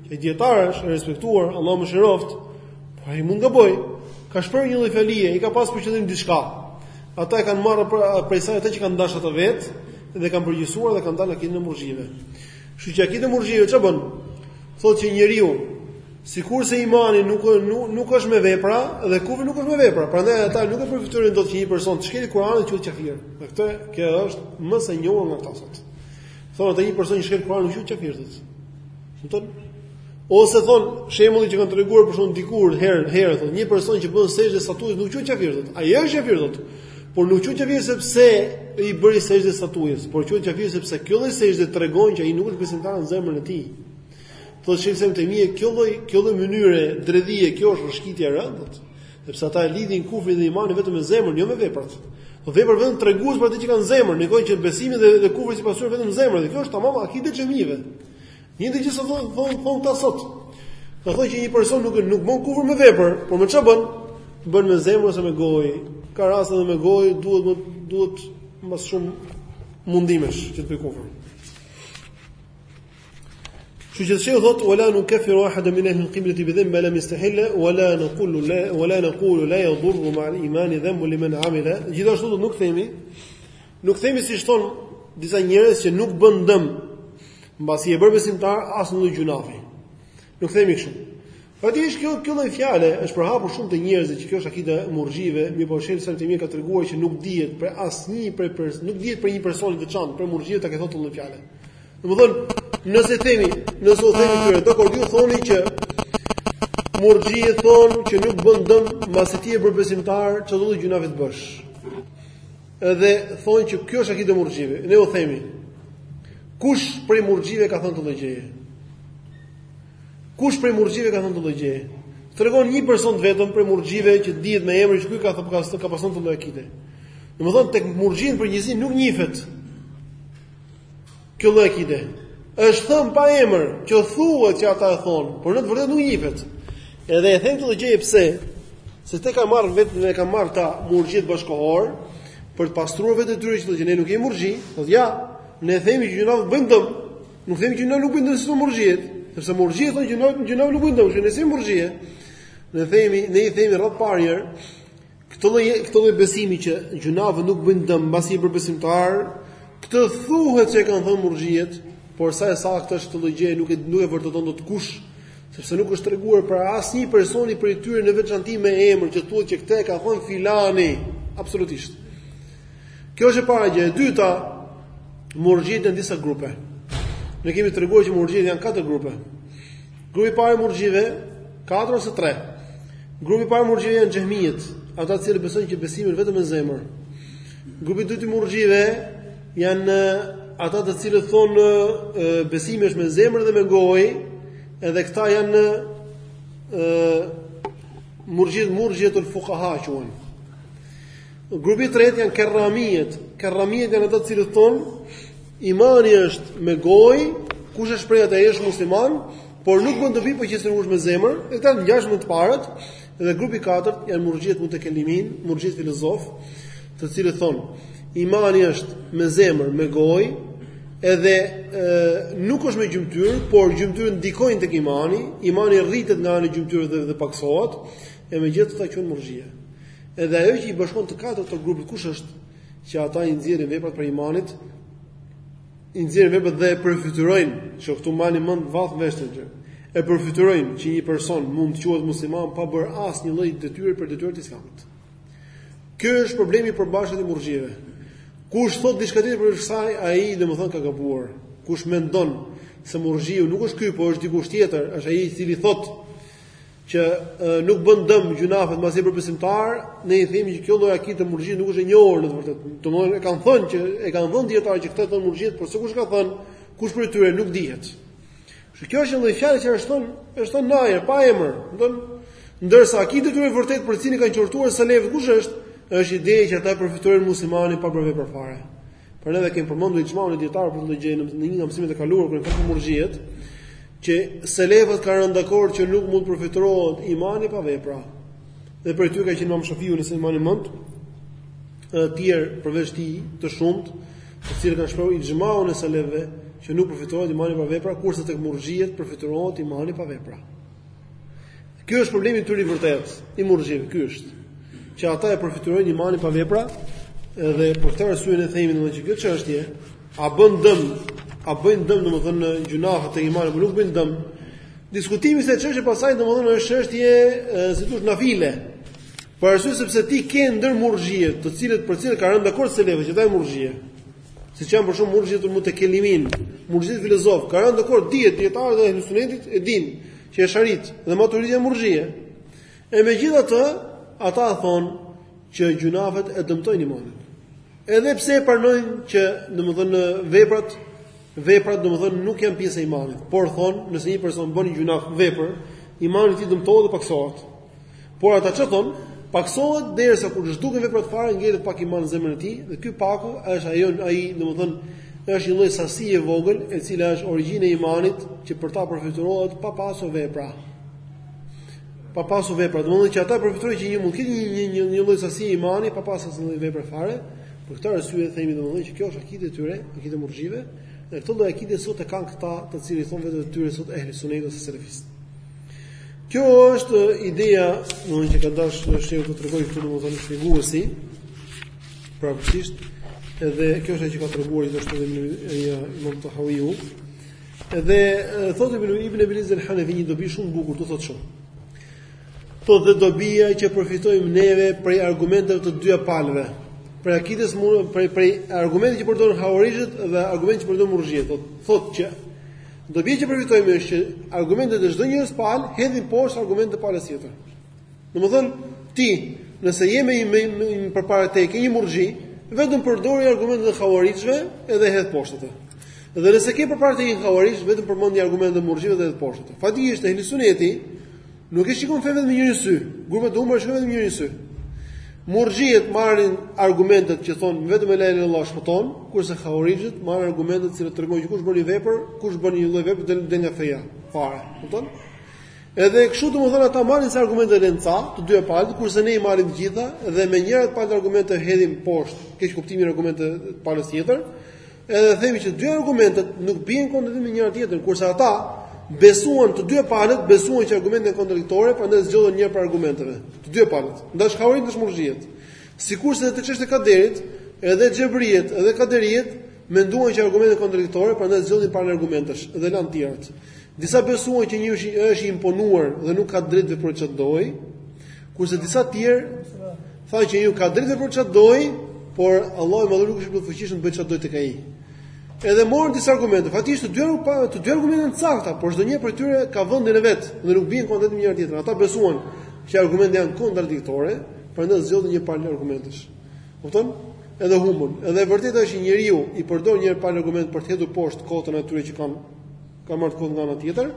Që dijetar është i respektuar, Allahu e mëshiroftë, po ai mund të gabojë. Ka shprehur një lloj fjalie, i ka pas për qëllim diçka. Ata e kanë marrë për për atë që kanë dashur ata vetë dhe kanë përgjithësuar dhe kanë dalë në akiden e murxhive. Kështu që akidja e murxhive çfarë bën? Thotë që njeriu Sikurse imani nuk nuk është me vepra dhe kufri nuk është me vepra. Prandaj ata nuk e përfytyrojnë dot që një person të shkelë Kur'anin që të jetë kafir. Dhe këtë kjo është më së njohur nga këta sot. Thonë ata një person që shkel Kur'anin nuk është kafir. Kupton? Ose thon shembulli që kanë treguar përpara dikur herë herë thonë një person që bën sexhde statujës nuk është kafir. Ai është kafir thotë. Por nuk është kafir sepse i bëri sexhde statujës, por është kafir sepse kjo lloj sexhde tregon që ai nuk është besimtar në zemrën e tij. Thotë Shejhul Islam Ibn Tejmije, kjo lloj, kjo lloj mënyre dredhie, kjo është rrëshkitje e rëndë, sepse ata e lidhin kufrin dhe imanin vetëm me zemrën, jo me veprat. Po veprat janë vetëm tregues për atë që ka në zemër, ndërkohë që besimi dhe dhe kufri sipas tyre është vetëm zemra, dhe kjo është tamam akide e xhehmive. Një ditë që sot thonë thonë thonë këta sot. Këta thonë që një person nuk nuk bën kufër me vepër, por me çfarë bën? Bën me zemër ose me gojë. Ka raste edhe me gojë, duhet më duhet më shumë mundime që të bëjë kufër. Kështu që shehu thotë wala nukaffiru ahadan min ahli al-qiblati bi dhanbin ma lam yastahil wala naqulu la wala naqulu la yadurru ma al-iman dhanbun liman amila gjithashtu nuk themi nuk themi si thonë disa njerëz që nuk bën dëm mbasi je bërë besimtar asnjë gjynah nuk themi kështu Faktikisht kjo kjo lloj fjale është përhapur shumë te njerëzit që kjo është akide e murxhive, mirëpo Shejhul Islam Ibn Tejmije ka treguar që nuk dihet për asnjë për, për nuk dihet për një person të veçantë, prej murxhive ta ketë thënë këtë lloj fjale. Domethënë, nëse themi, nëse u themi këtyre, do kur ju thoni që murxhiet thonë që nuk bën dëm pasi të jesh bërë besimtar, çdo lloj gjynahi të bësh. Edhe thonë që kjo është akide e murxhive. Ne u themi, kush prej murxhive e ka thënë këtë lloj gjëje? Kush prej murxhive e ka thënë këtë lloj gjëje? Trego një person të vetëm prej murxhive që dihet me emrin që ky ka thënë ka pasur këtë lloj akide. Domethënë te murxhiet prej njerëzve nuk njihet. Kjo lloj akide është thënë pa emër, që thuhet që ata e thonë, por në të vërtetë nuk jepet. Edhe e them këtë gjë pse? Se këtë e kanë marrë vetëm e kanë marrë këta murxhiet bashkëkohorë për të pastruar veten e tyre që thotë ne nuk jemi murxhi, thotë ja, ne themi që gjynahet bëjnë dëm. Nuk themi që gjynahet nuk bëjnë dëm si murxhiet, sepse murxhiet thonë që gjynahet nuk bëjnë dëm, që ne s'jemi murxhi. Ne themi, ne i themi herën e parë Këtë lloj këtë lloj besimi që gjynahet nuk bëjnë dëm mbasi je bërë besimtar, këtë thuhet që e kanë thënë murxhiet, por sa e saktë është këtë lloj gjëje nuk e nuk e vërteton dot kush, sepse nuk është treguar për asnjë personi prej tyre në veçanti me emër që thuhet që këtë e ka thënë filani, absolutisht. Kjo është e para gjë, e dyta, murxhiet janë disa grupe. Ne kemi treguar që murxhiet janë katër grupe. Grupi i parë i murxhive, katër ose tre. Grupi i parë i murxhive janë xehmijet, ata të cilët besojnë që besimi është vetëm me zemër. Grupi i dytë i murxhive janë ata të cilët thonë besimi është me zemër dhe me gojë, edhe këta janë ë murxhi murxhietul fukaha quhen. Grupi i tretë janë kerramiet, kerramiet janë ata të cilët thonë Imani është me gojë, kush e shpreh atë ai është musliman, por nuk bën dobi po qe se nuk është me zemër, janë të ngjashëm me të parët, dhe grupi i katërt janë murxhiet mutekelimin, murxhiet filozofë, të cilët thonë imani është me zemër, me gojë, edhe e, nuk është me gjymtyrë, por gjymtyrët ndikojnë tek imani, imani rritet nga ana e gjymtyrëve dhe, dhe pakësohet, e megjithatë ata quhen murxhie. Edhe ajo që i bashkon të katërta grupet kush është? që ata i nxjerrin veprat prej imanit, i nxjerrin veprat dhe e përfytyrojnë, që këtu mbani mend vath në vesh që e përfytyrojnë që një person mund të quhet musliman pa bërë asnjë lloj detyre prej detyrave të Islamit. Ky është problemi i përbashkët i murxhive. Kush thotë diçka tjetër përveç kësaj, ai domethënë ka gabuar. Kush mendon se murxhiu nuk është ky, por është dikush tjetër, është ai i cili thotë që nuk bën dëm gjynahet mbasi je bërë besimtar, ne i themi që kjo lloj akide murxhi nuk është e njohur në të vërtetë. Domethënë e kanë thënë që e kanë thënë dijetarët që këtë e thonë murxhiet, por se kush e ka thënë, kush prej tyre nuk dihet. Kështu kjo është një lloj fjalë që është thënë, është thënë në ajër pa emër. Domethënë ndërsa akidja e tyre e vërtetë për të cilën i kanë qortuar selefët kush është? Është ideja që ata e përfytyrojnë muslimanin pa vepër fare. Prandaj edhe kemi përmendur ixhmaun e dijetarëve për këtë gjë në një nga mësimet e kaluara kur kemi folur për murxhiet, që selefët kanë rënë dakord që nuk mund të përfytyrohet imani pa vepra. Dhe prej tyre ka qenë Imam Shafiu edhe imamë të tjerë përveç tij të shumtë, të cilët kanë shprehur ixhmaun e selefëve që nuk përfytyrohet imani pa vepra, kurse tek murxhiet përfytyrohet imani pa vepra. Ky është problemi i tyre i vërtetë, i murxhive, ky është. Që ata e përfytyrojnë imanin pa vepra, edhe për këtë arsye ne themi domethënë që kjo çështje a bën dëm, a bëjnë dëm domethënë gjynafet imanit, apo nuk bëjnë dëm. Diskutimi se çështja pastaj domethënë është çështje, si thosh, nafile. Për arsye sepse ti ke ndër murxhie, të cilët për të cilët kanë rënë dakord selefët që ata janë murxhie. Siç janë për shembull murxhiet mutekelimin, murxhie filozofë, kanë rënë dakord dihet dijetarët dhe studentët e dinë Që esharit dhe maturidit janë murxhie. E megjithatë, ata thonë që gjynafet e dëmtojnë imanin. Edhe pse e pranojnë që, domethënë, veprat veprat domethënë nuk janë pjesë e imanit, por thonë, nëse një person bën një gjynaf vepër, imani i tij dëmtohet dhe paksohet. Por ata çfarë thonë, paksohet derisa kur zhduken veprat fare ngjelet pak iman në zemrën e tij dhe ky paku është ajo ai domethënë është një lloj sasi e vogël e cila është origjina e imanit që për ta përfytyruar pa pasur vepra pa pasur vepra domethënë që ata përfytyrojnë që njeriu mund të ketë një një një lloj sasi e imanit pa pasur asnjë lloj vepre fare për këtë arsye themi domethënë që kjo është akide e tyre akide e murxhive dhe këtë lloj akide sot e kanë këta të cilët i thonë vetes tyre sot ehli sunnet ose selefistë Kjo është ideja, domethënë që ka dashur shehu të tregojë këtu domethënë shpjeguesi. Praktikisht edhe kjo është ajo që ka treguar gjithashtu edhe Imam Tahaviu. Edhe thotë Ibn Ebil Iz el Hanefi një dobi shumë bukur, do thotë shumë. Thotë dhe dobia që përfitojmë neve prej argumenteve të dyja palëve. Prej akides, prej prej argumenteve që përdorin hauarixhët dhe argumentet që përdorin murxhiet, thotë thot që Dobia që përfitojmë është që argumentet e çdo njërës palë hedhin poshtë argumentet e palës tjetër. Domethënë, ti, nëse je me një përpara teje ke një murxhi, vetëm përdori argumentet e hauarixhëve edhe hedh poshtë atë. Dhe nëse ke përpara teje një hauarixh, vetëm përmendi argumentet e murxhive dhe hedh poshtë atë. Faktikisht ehli suneti, Nuk e shikon fenë vetëm me njërin sy. Grupet e humbura shikojnë vetëm me njërin sy. Murxhiet marrin argumentet që thonë vetëm la ilaha illallah shpëton, kurse hauarixhët marrin argumentet që tregojnë kush bën një vepër, kush bën një lloj vepër del del nga feja. Fare, kupton? Edhe kështu domethënë ata marrin ca argumente, lënë ca, të dyja palët, kurse ne i marrim të gjitha dhe me njërën palë argumente hedhim poshtë keqkuptimin e argumenteve të palës tjetër. Edhe themi që dy argumentet nuk bien në kontradiktë me njëra tjetrën, kurse ata besuan të dy palët, besuan që argumentet janë kontradiktore, prandaj zgjodhën një prej argumenteve. Të dy palët, ndash hauarixhët ndash murxhiet. Sikurse edhe te çështja e kaderit, edhe xhebriet, edhe kaderiet menduan që argumentet janë kontradiktore, prandaj zgjodhën një palë argumentesh dhe lanë të tjerat. Disa besuan që njeriu është i imponuar dhe nuk ka të drejtë të përzgjedhë, kurse disa të tjerë Thonë që njeriu ka të drejtë për çfarë do, por Allahu i Madhëruar nuk është i plotfuqishëm të bëjë çfarë do tek ai. Edhe morën disa argumente. Faktikisht të dy të dy argumente të sakta, por çdo një prej tyre ka vendin e vet dhe nuk bien kundër njëra-tjetrës. Ata besuan që argumentet janë kontradiktore, prandaj zgjodhin një palë argumentesh. Kupton? Edhe humbën. Edhe e vërteta është që njeriu i përdor një palë argument për të hedhur poshtë të kotën e atyre që kanë Kanë marrë të kotën nga ana tjetër,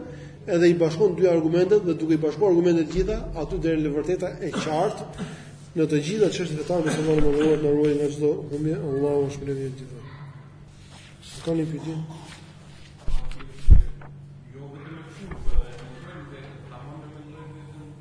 edhe i bashkon dy argumentet dhe duke i bashkuar argumentet të gjitha, aty del e vërteta e qartë në të gjitha çështjet fetare. Allahu i Madhëruar na ruajt nga çdo humbje. Allahu është më i gjithë. Ka një pyetje.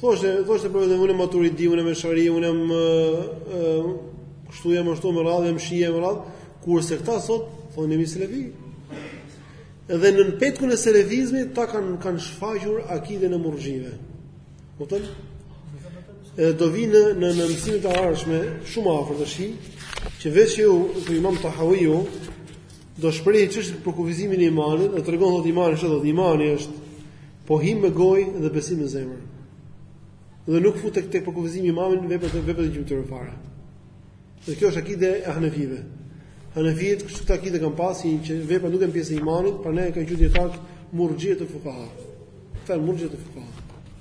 Thoshte, thoshte për veten unë jam maturidi, unë jam eshari, unë jam kështu jam ashtu me radhë, jam shia me radhë, kurse këta sot thonë jemi selefi. Edhe nën petkun e selefizmit ta kanë kanë shfaqur akiden e murxhive. Kupton? Edhe do vijë në në në mësimet e ardhshme shumë afër ta shihni që vetë Imam Tahawiu, do shprehë çështjen e përkufizimit të imanit dhe tregon thotë imani çfarë thotë imani është pohim me gojë dhe besim me zemër. Dhe nuk fut tek tek përkufizimi i imanit veprat e veprat e gjymtyrëve fare. Dhe kjo është akide e Hanefive. Hanefitë këtë akide kanë pasi që veprat nuk janë pjesë e imanit, prandaj i kanë quajt dijetarët murxhie të fukaha. Këta murxhie të fuqaha.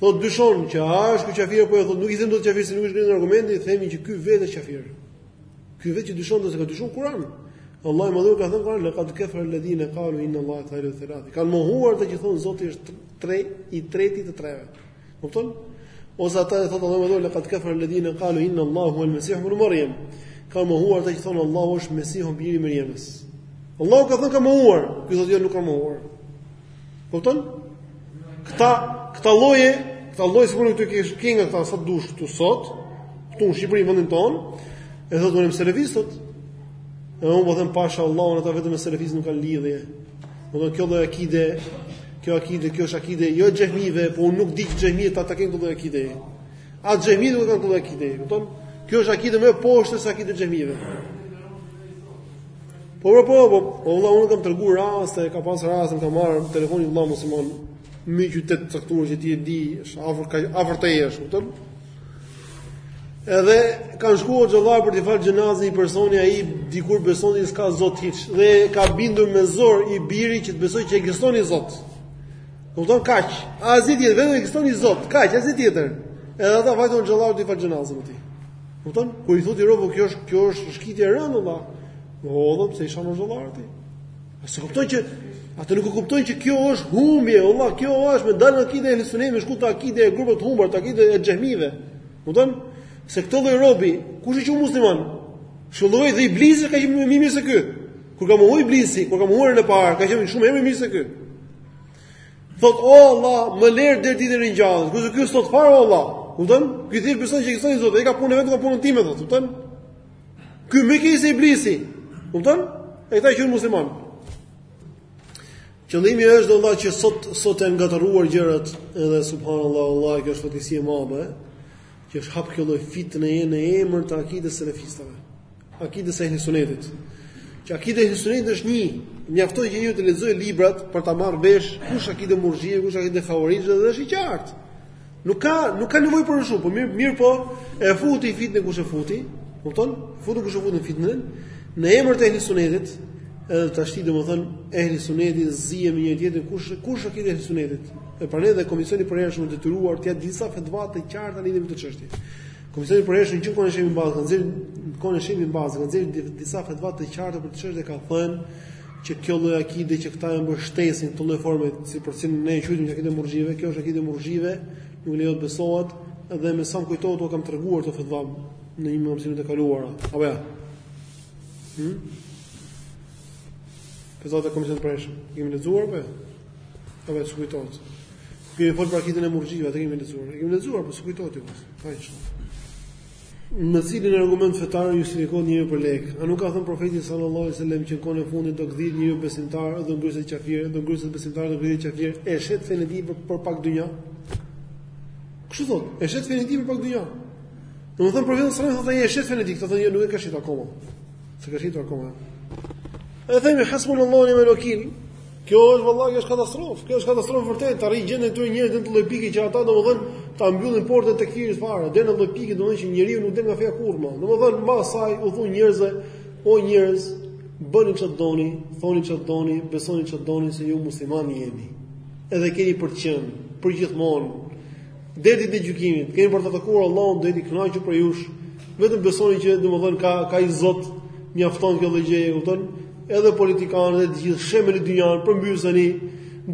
Po dyshon që a është ky kafir apo jo, thotë nuk i them dot kafir se nuk është ngritur argumenti, themi që ky vetë është kafir. Ky vetë që dyshon se ka dyshuar Kur'anin. Allahu i Madhëruar ka thënë në Kur'an, "Laqad kafara alladhina qalu inna Allaha thalithu thalatha." Kanë mohuar ata që thonë Zoti është 3 i treti i të treve. Kupton? Ose ata e thotë Allahu i madhur, "Laqad kafara alladhina qalu inna Allaha huwa al-Masih ibn Maryam." Kanë mohuar ata që thonë Allahu është Mesihu biri i Merjemes. Allahu ka thënë kanë mohuar, ky thotë jo nuk kanë mohuar. Kupton? Këta këta lloje, këta lloje sigurisht këtu ke ke nga këta sa dush këtu sot, këtu në Shqipëri vendin tonë, që thonë jemi selefistë. E unë po them pasha Allahun ata vetëm me selefizëm nuk kanë lidhje. Domethënë kjo lloj akide, kjo akide, kjo është akide jo e xhehmive, po unë nuk di që xhehmitë ta kenë këtë lloj akide. As xhehmitë nuk e kanë këtë lloj akide, kupton? Kjo është akide më e poshtër se akidja e xhehmive. Po po po, po, po vëlla unë kam treguar raste, ka pas raste më ka marrë në telefon një vëlla musliman në qytet të caktuar që ti e di, është afër ka afër teje, kupton? Edhe kanë shkuar hoxhallarë për t'i falë xhenazen një personi ai dikur besonte s'ka Zot hiç dhe e ka bindur me zor i biri që të besojë që ekziston një Zot. Kupton kaq? Asgjë tjetër, vetëm ekziston një Zot, kaq, asgjë tjetër. Edhe ata vajtën hoxhallarë për të falë xhenazen e tij. Kupton? Kur i thotë robi kjo është kjo është shkitje e rëndë valla. Valla pse i shan dollarë ti? A se kupton që ata nuk e kuptojnë që kjo është humbje, valla, kjo është me dalë nga akide e Ehlisunnetit, me shku te akide e grupit të humbur, akide e xhehmive. Kupton? Se këtë lloj robi, kush e quan musliman? Çifuti dhe iblisi ka qenë më mirë se ky. Kur ka mohuar iblisi, kur ka mohuar herën e parë, ka qenë shumë më mirë se ky. Thot o Allah, më ler deri ditën e ringjalljes. Kurse ky s'thot fare o Allah. Kupton? Ky thjesht beson që ekziston Zoti, ai ka punën e vet, unë kam punën time thot, kupton? Ky më keq se iblisi. Kupton? E këta e quajnë musliman. Qëllimi është vallahi që sot sot janë ngatërruar gjërat edhe subhanallah vallahi kjo është fatkeqësi e madhe, që është hap kjo lloj fitnë në emër të akidës së selefistave. Akidës së Ehlisunnetit. Që akida e Ehlisunnetit është një, mjafton që njeriu të lexojë librat për ta marrë vesh kush akide Murxhie, kush akide Hauarixhe dhe është i qartë. Nuk ka, nuk ka nevojë për më shumë, po mirë, mirëpo e futi fitnen kush e futi, kupton? Futi kush e futi fitnen në emër të Ehlisunnetit, edhe tashti domethën ehli suneti zihen me njëri-tjetrin kush kush akide ehli sunetit e prandaj dhe komisioni i përhershëm u detyrua të japë disa fatva të qarta lidhur me këtë çështje Komisioni i Përhershëm që në kohën e Bin Bazit, kanë dhënë kohën e Bin Bazit, kanë dhënë disa fatva të qarta për këtë çështje e ka thënë që kjo lloj akide që këta e mbështesin këtë lloj forme sipër cilën ne e quajmë akide murxhive, kjo është akide murxhive, nuk lejohet besohet dhe me sa më kujtohet u kam treguar këto fatva në mësimet e kaluara. Apo jo. Hm? Këto të Komisionit të Përhershëm, kemi lexuar apo? Jo? Apo s'ju kujtohet. Kemi fol për akidën e murxhive, atë kemi lexuar. E kemi lexuar, po s'kujtohet ti mos. Po ai shumë. Në cilin argument fetar justifikon njeriu për lek? A nuk ka thënë profeti sallallahu alajhi wasallam që kohën e fundit do gdhihet njeriu besimtar, do ngryset qafir, do ngryset besimtar, do gdhihet qafir, e shet fenë e tij për pak dynja. Kështu thot, e shet fenë e tij për pak dynja. Domethënë profeti sallallahu alajhi wasallam e shet fenë e tij, thotë jo nuk e ka shit akoma. S'e ka shit akoma. E themi hasbunallahu ue ni'mel uekil, Kjo është vallahi, kjo është katastrofë. Kjo është katastrofë vërtet, të arrijë gjendja e këtyre njerëzve deri në atë lloj pike që ata domethënë ta mbyllin portën e tekfirit fare, deri në atë lloj pike domethënë që njeriu nuk del nga feja kurrë më. Domethënë mbas asaj u thon njerëzve, o njerëz, bëni çfarë doni, thoni çfarë doni, besoni çfarë doni se ju muslimanë jeni. Edhe keni për të qenë për gjithmonë Deri ditën e gjykimit, keni për ta takuar Allahun duke qenë i kënaqur prej jush. Vetëm besoni që domethënë ka një Zot, mjafton kjo lloj gjëje, kupton? Edhe politikanët e të gjithë shembeni dynjanë përmbyseni,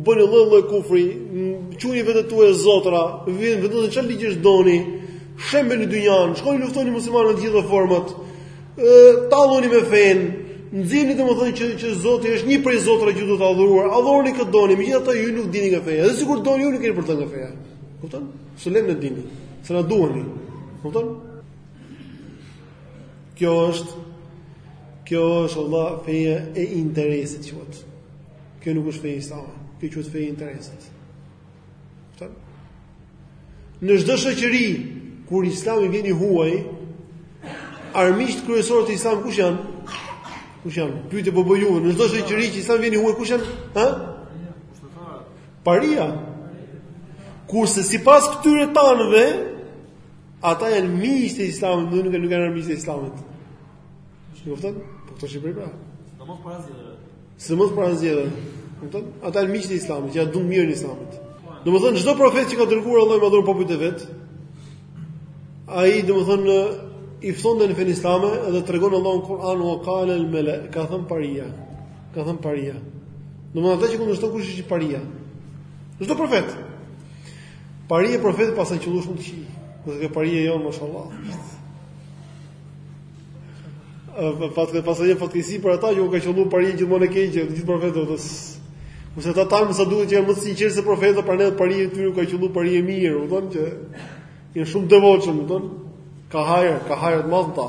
bëni lloj lloj kufri, quani vetet tuaja zotra, vendosni çfarë ligjesh doni, shembeni dynjanë, shkoni luftoni muslimanët në të gjitha format. Talleni me fenë, nxirrni domethënë që që Zoti është një prej zotëra që duhet adhuruar. Adhuroni kë të doni, megjithatë ju nuk dini nga feja. Dhe sikur doni ju nuk keni për të nga feja. Kupton? Sulem në dini, se na duani. Kupton? Kjo është kjo është Allah feja e interesit quhet. Kjo nuk është feja islame. Kjo është feja e interesit. Në çdo shoqëri kur Islami vjen i huaj, armiqtë kryesorë të Islamit kush janë? Kush janë? Pyetje po bëj juve, në çdo shoqëri që Islami vjen i huaj kush janë? Ë? Paria. Kurse sipas këtyre tanëve, ata janë miqtë e Islamit, nuk janë nuk janë armiqtë e Islamit. Ju kupton? Po këtu Shqipëri pra. Sidomos para zgjedhjeve. Sidomos para zgjedhjeve. Kupton? Ata janë miqtë e Islamit, janë duan të mirën e Islamit. Domethënë çdo profet që ka dërguar Allahu i madhëruar popujt e vet, ai domethënë i ftonte në fenë islame dhe tregon Allahu në Kur'an wa qala al mala, ka thënë paria. Ka thënë paria. Domethënë ata që kundërshtojnë kush është paria. Çdo profet. Paria e profetit paska qëlluar shumë të këqij. Kurse te paria jonë mashallah. Pas ka pasur një fatkeqësi për ata që u ka qëlluar paria gjithmonë e keqe, të gjithë profetëve do Kurse ata tanë siç duket që janë më të sinqertë se profetët, prandaj atë paria e tyre u ka qëlluar paria e mirë, u thonë që janë shumë të devotshëm, u thonë ka hajër, ka hajër të madh te ta.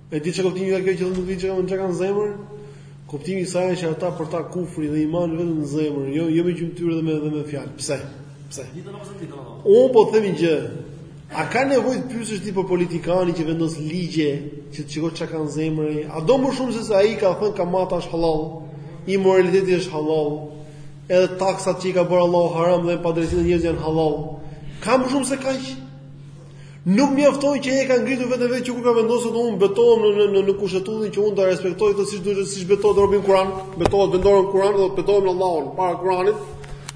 E di çfarë kuptimi ka kjo që thonë nuk di çka çka ka në zemër? Kuptimi i kësaj është që ata për ta kufri dhe iman vetëm në zemër, jo jo me gjymtyrë dhe me dhe me fjalë. Pse? Pse? Unë po them një gjë. A ka nevojë të pyesësh ti për politikanin që vendos ligje që të shikosh çka ka në zemër? A do më shumë se sa ai ka thënë kamata është halal, imoraliteti është halal, edhe taksat që i ka bërë Allahu haram dhe padrejtësitë e njerëzve janë halal. Ka më shumë se kaq. Nuk mjafton që ai e ka ngritur veten e vet që kur ka vendosur thotë unë betohem në në në kushtetutën që unë ta respektoj këtë siç duhet siç betohet robi në Kur'an, betohet vë dorën në Kur'an dhe betohem në Allahun para Kur'anit.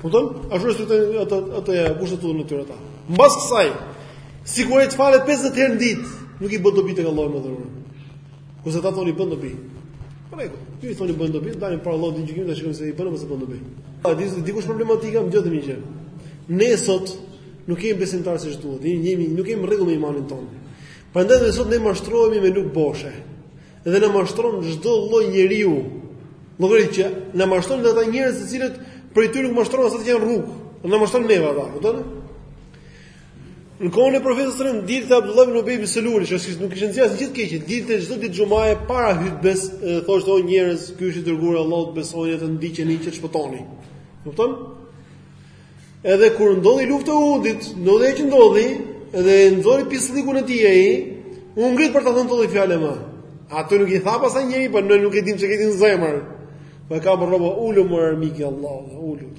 Kupton? Ashtu është këtë atë atë kushtetutën e tyre ta. Mbas kësaj, sikur ai të falet 50 herë në ditë, nuk i bën dobi tek Allahu i madhëruar. Kurse ata thonë bën dobi. Po ne, ju i thoni bën dobi, dalin para Allahut ditën e gjykimit dhe shikojmë se i bën apo s'e bën dobi. A e dini ku është problematika më gjatë më gjë. Ne sot Nuk jemi besimtarë siç duhet. Ne jemi nuk kemi rregull me imanin tonë. Prandaj dhe sot ne mashtrohemi me lugë boshe. Dhe na mashtron çdo lloj njeriu. Më vjen që na mashtron ata njerëz të cilët prej tyre nuk mashtrohen ata që janë rrugë. Na mashtron me ata, kupton? Në kohën e profetit sallallahu alajhi wasallam dilte Abdullah ibn Ubay ibn Salul, që si nuk kishin zgjas gjithë keqit, dilte çdo ditë xhumaje para hutbes, thoshte o njerëz, ky është i dërguari Allahut, besojeni atë ndiqeni që të shpëtoni. Kupton? Edhe kur ndodhi lufta e Uhudit, ndodhi ajo që ndodhi, dhe e nxori pisllikun e tij ai, u ngrit për ta thënë këtë fjalën më. Ata nuk i tha pastaj njeri, po nuk e dim çka ke në zemër. Po e kap për rroba, ulu more armik i Allahut, ulu.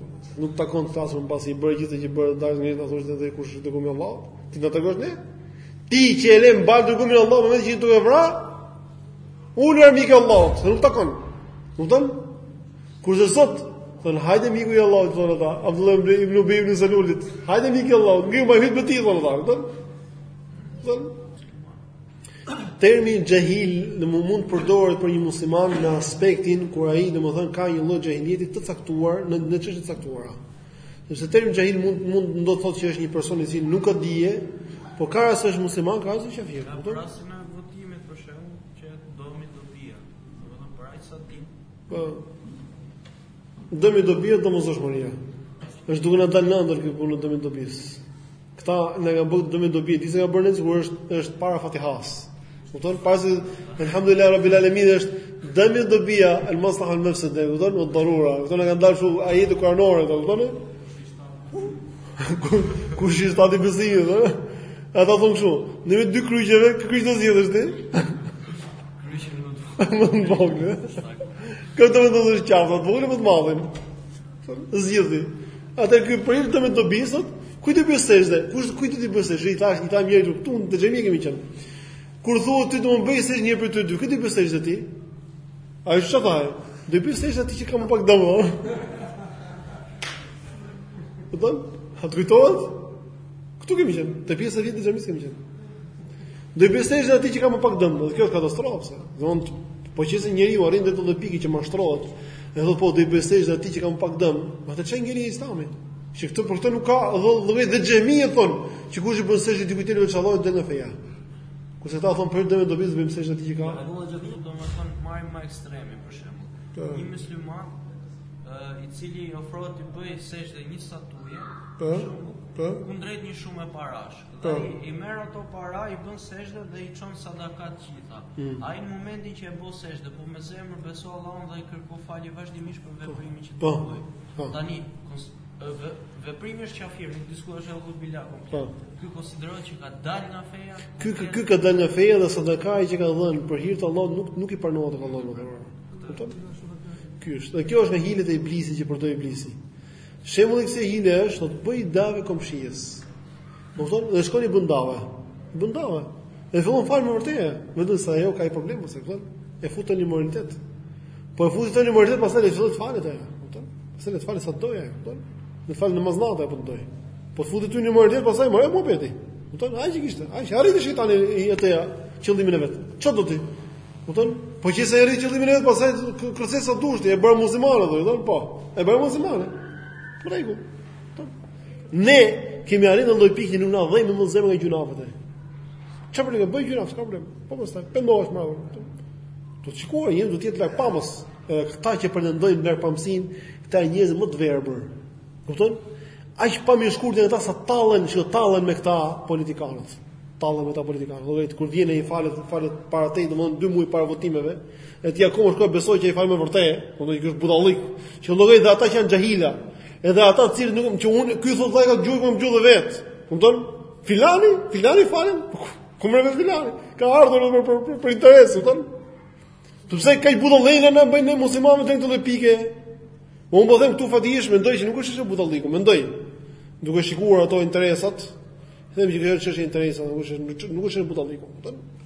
Nuk takon të flasësh mbasi bëre gjithë që bëre dalë ngrit ato është edhe kush dërguari Allahut. Ti do tregosh ne? Ti që e le në ballë dërguarin Allahut, më vetë që do e vra. Ulu armik i Allahut, nuk takon. Kupton? Kurse sot, thonë, hajde miku i Allahut, thonë ata, Abdullah ibn Ibn Ubay ibn Salulit, hajde miku i Allahut, ngri në hutbe ti, thonë ata, thonë. Thonë, Termi jahil në mund mund të përdoret për një musliman në aspektin kur ai domethën ka një lloj jahilieti të caktuar në në çështje të caktuara. Sepse termi jahil mund mund do të thotë se është një person i cili nuk ka dije, por ka rasti është musliman, ka rasti është qafir. Në rastin e votimit për shembull, që dëmi dobia, domethën për ai sa din. Po. Dëmi dobia domosdoshmëria. Është duke na dalë në ëndërr kjo punë dëmi dobia. Këta na kanë bërë dëmi dobia. Disa kanë bërë sikur është është para Fatihas. Kupton? Para se Elhamdulillah Rabbil Alamin është dëmi dobia, el maslaha al mafsada, kupton? Ed darura. Këta na kanë dalë kështu ajete kuranore, kupton? Kushti i shtatë i besimit, ë? Ata thonë kështu, në mes dy kryqeve, kë kryq do zgjedhësh ti? Kryqin më të më të vogël. Kë do vendosh në qafë, të voglin a të madhin. Zgjidhi. Atë ky prill dëmi dobi sot, kujt i bën sexhde, kush, kujt ti i bën sexhde? I thashë këta njërit këtu në xhami kemi qenë. Kur thua ti do t'i bësh sexhde një prej tyre dy, kujt i bën sexhde ti? Ai çfarë tha? Do bëj sexhde atij që ka më pak dëm. Kupton? A të kujtohet? Ktu kemi qenë, te pjesa e vjetër e xhamisë kemi qenë. Do bëj sexhde atij që ka më pak dëm. Dhe kjo është katastrofë. Don po qe se njeriu arrin deri në pikë që mashtrohet. Dhe thotë po do bëj sexhde atij që ka më pak dëm. Ma të ça i ngeli Islami. Që këtë për këtë nuk ka dhëllë dhe xhemi e thonë, që kush i bën sexhde dikujt tjetër veç Allahut del nga feja. Kurse ta thon për dëmin dobinë bën sexhde atij që ka. Apo do të thotë domethënë marrim më ekstreme për shembull. Po. Një musliman i cili ofrohet të bëjë sexhde një statuje, po, po, kundrejt një shumë parash. Po. Dhe i, i merr ato para, i bën sexhde dhe i çon sadaka të gjitha. Mm. Ai në momentin që e bën sexhde, po me zemër beson Allahun dhe i kërkon falje vazhdimisht për veprimin që po. bëj. Po. Tani Dhe veprimi është kafir, nuk diskutohet eudhu bilah. Po. Ky konsiderohet që ka dalë nga feja. Ky ky ky ka dalë nga feja dhe sadakaj që ka dhënë për hir të Allahut nuk nuk i pranohet tek Allahu i madhëruar. Kupton? Ky është. Dhe kjo është nga hilet e iblisit që përdor iblisi. Shembulli i kësaj hile është, thotë bëj dave komshies. Do të thonë, dhe shkon i bën dave. Bën dave. E fillon fal me vërtetë, vetëm se ajo ka një problem, ose thonë, e fut në imoralitet. Po e futi tani në imoralitet, pastaj le të fillojë të falet ajo, kupton? Pastaj le të falet sa të dojë, kupton? Le të falet namaz nate po të dojë. Po të futi ty në imoralitet, pastaj more, mbeti. Kupton? Ai që kishte, ai që arriti shejtani i atë qëllimin e vet. Çfarë do ti? Kupton? Po që se arrit qëllimin e vet, pastaj kërce sa të dush ti, e bëra musliman ane, kupton? Po. E bëra musliman. Po në rregull. Ne kemi arritur në atë lloj pikë nuk na dhemb më zemra nga gjynahet. Çfarë problem ka bëj gjynah, çfarë problem? Po mos të pendohesh më atë. Do të shikojë, njeriu do të jetë largpamës. Edhe këta që pretendojnë largpamësinë, këta janë njerëz më të verbër. Kupton? Aq pamjeshkurtër këta sa tallen, që tallen me këta politikanët. Tallen me këta politikanë. Logjikisht kur vjen ai falet, falet para teje, domthon 2 muaj para votimeve, e ti akoma shkon beson që ai falet me vërtet, po kjo është budallallik, që logjikisht dhe ata që janë xahila. Edhe ata të cilët nuk që edhe unë, thotë, e ka dëgju, e dëgjoj vet. Kupton? Filani, filani falet. Ku më vjen filani? Ka ardhur edhe për për, për interes, kupton? Po pse kaq budallenj na bëjnë ne muslimanët në këtë pikë? Po unë po them këtu faktikisht mendoj që nuk është çështje budallalliku, mendoj. Duke shikuar ato interesat, them që kjo është çështje interesash, nuk është nuk është budallalliku, kupton?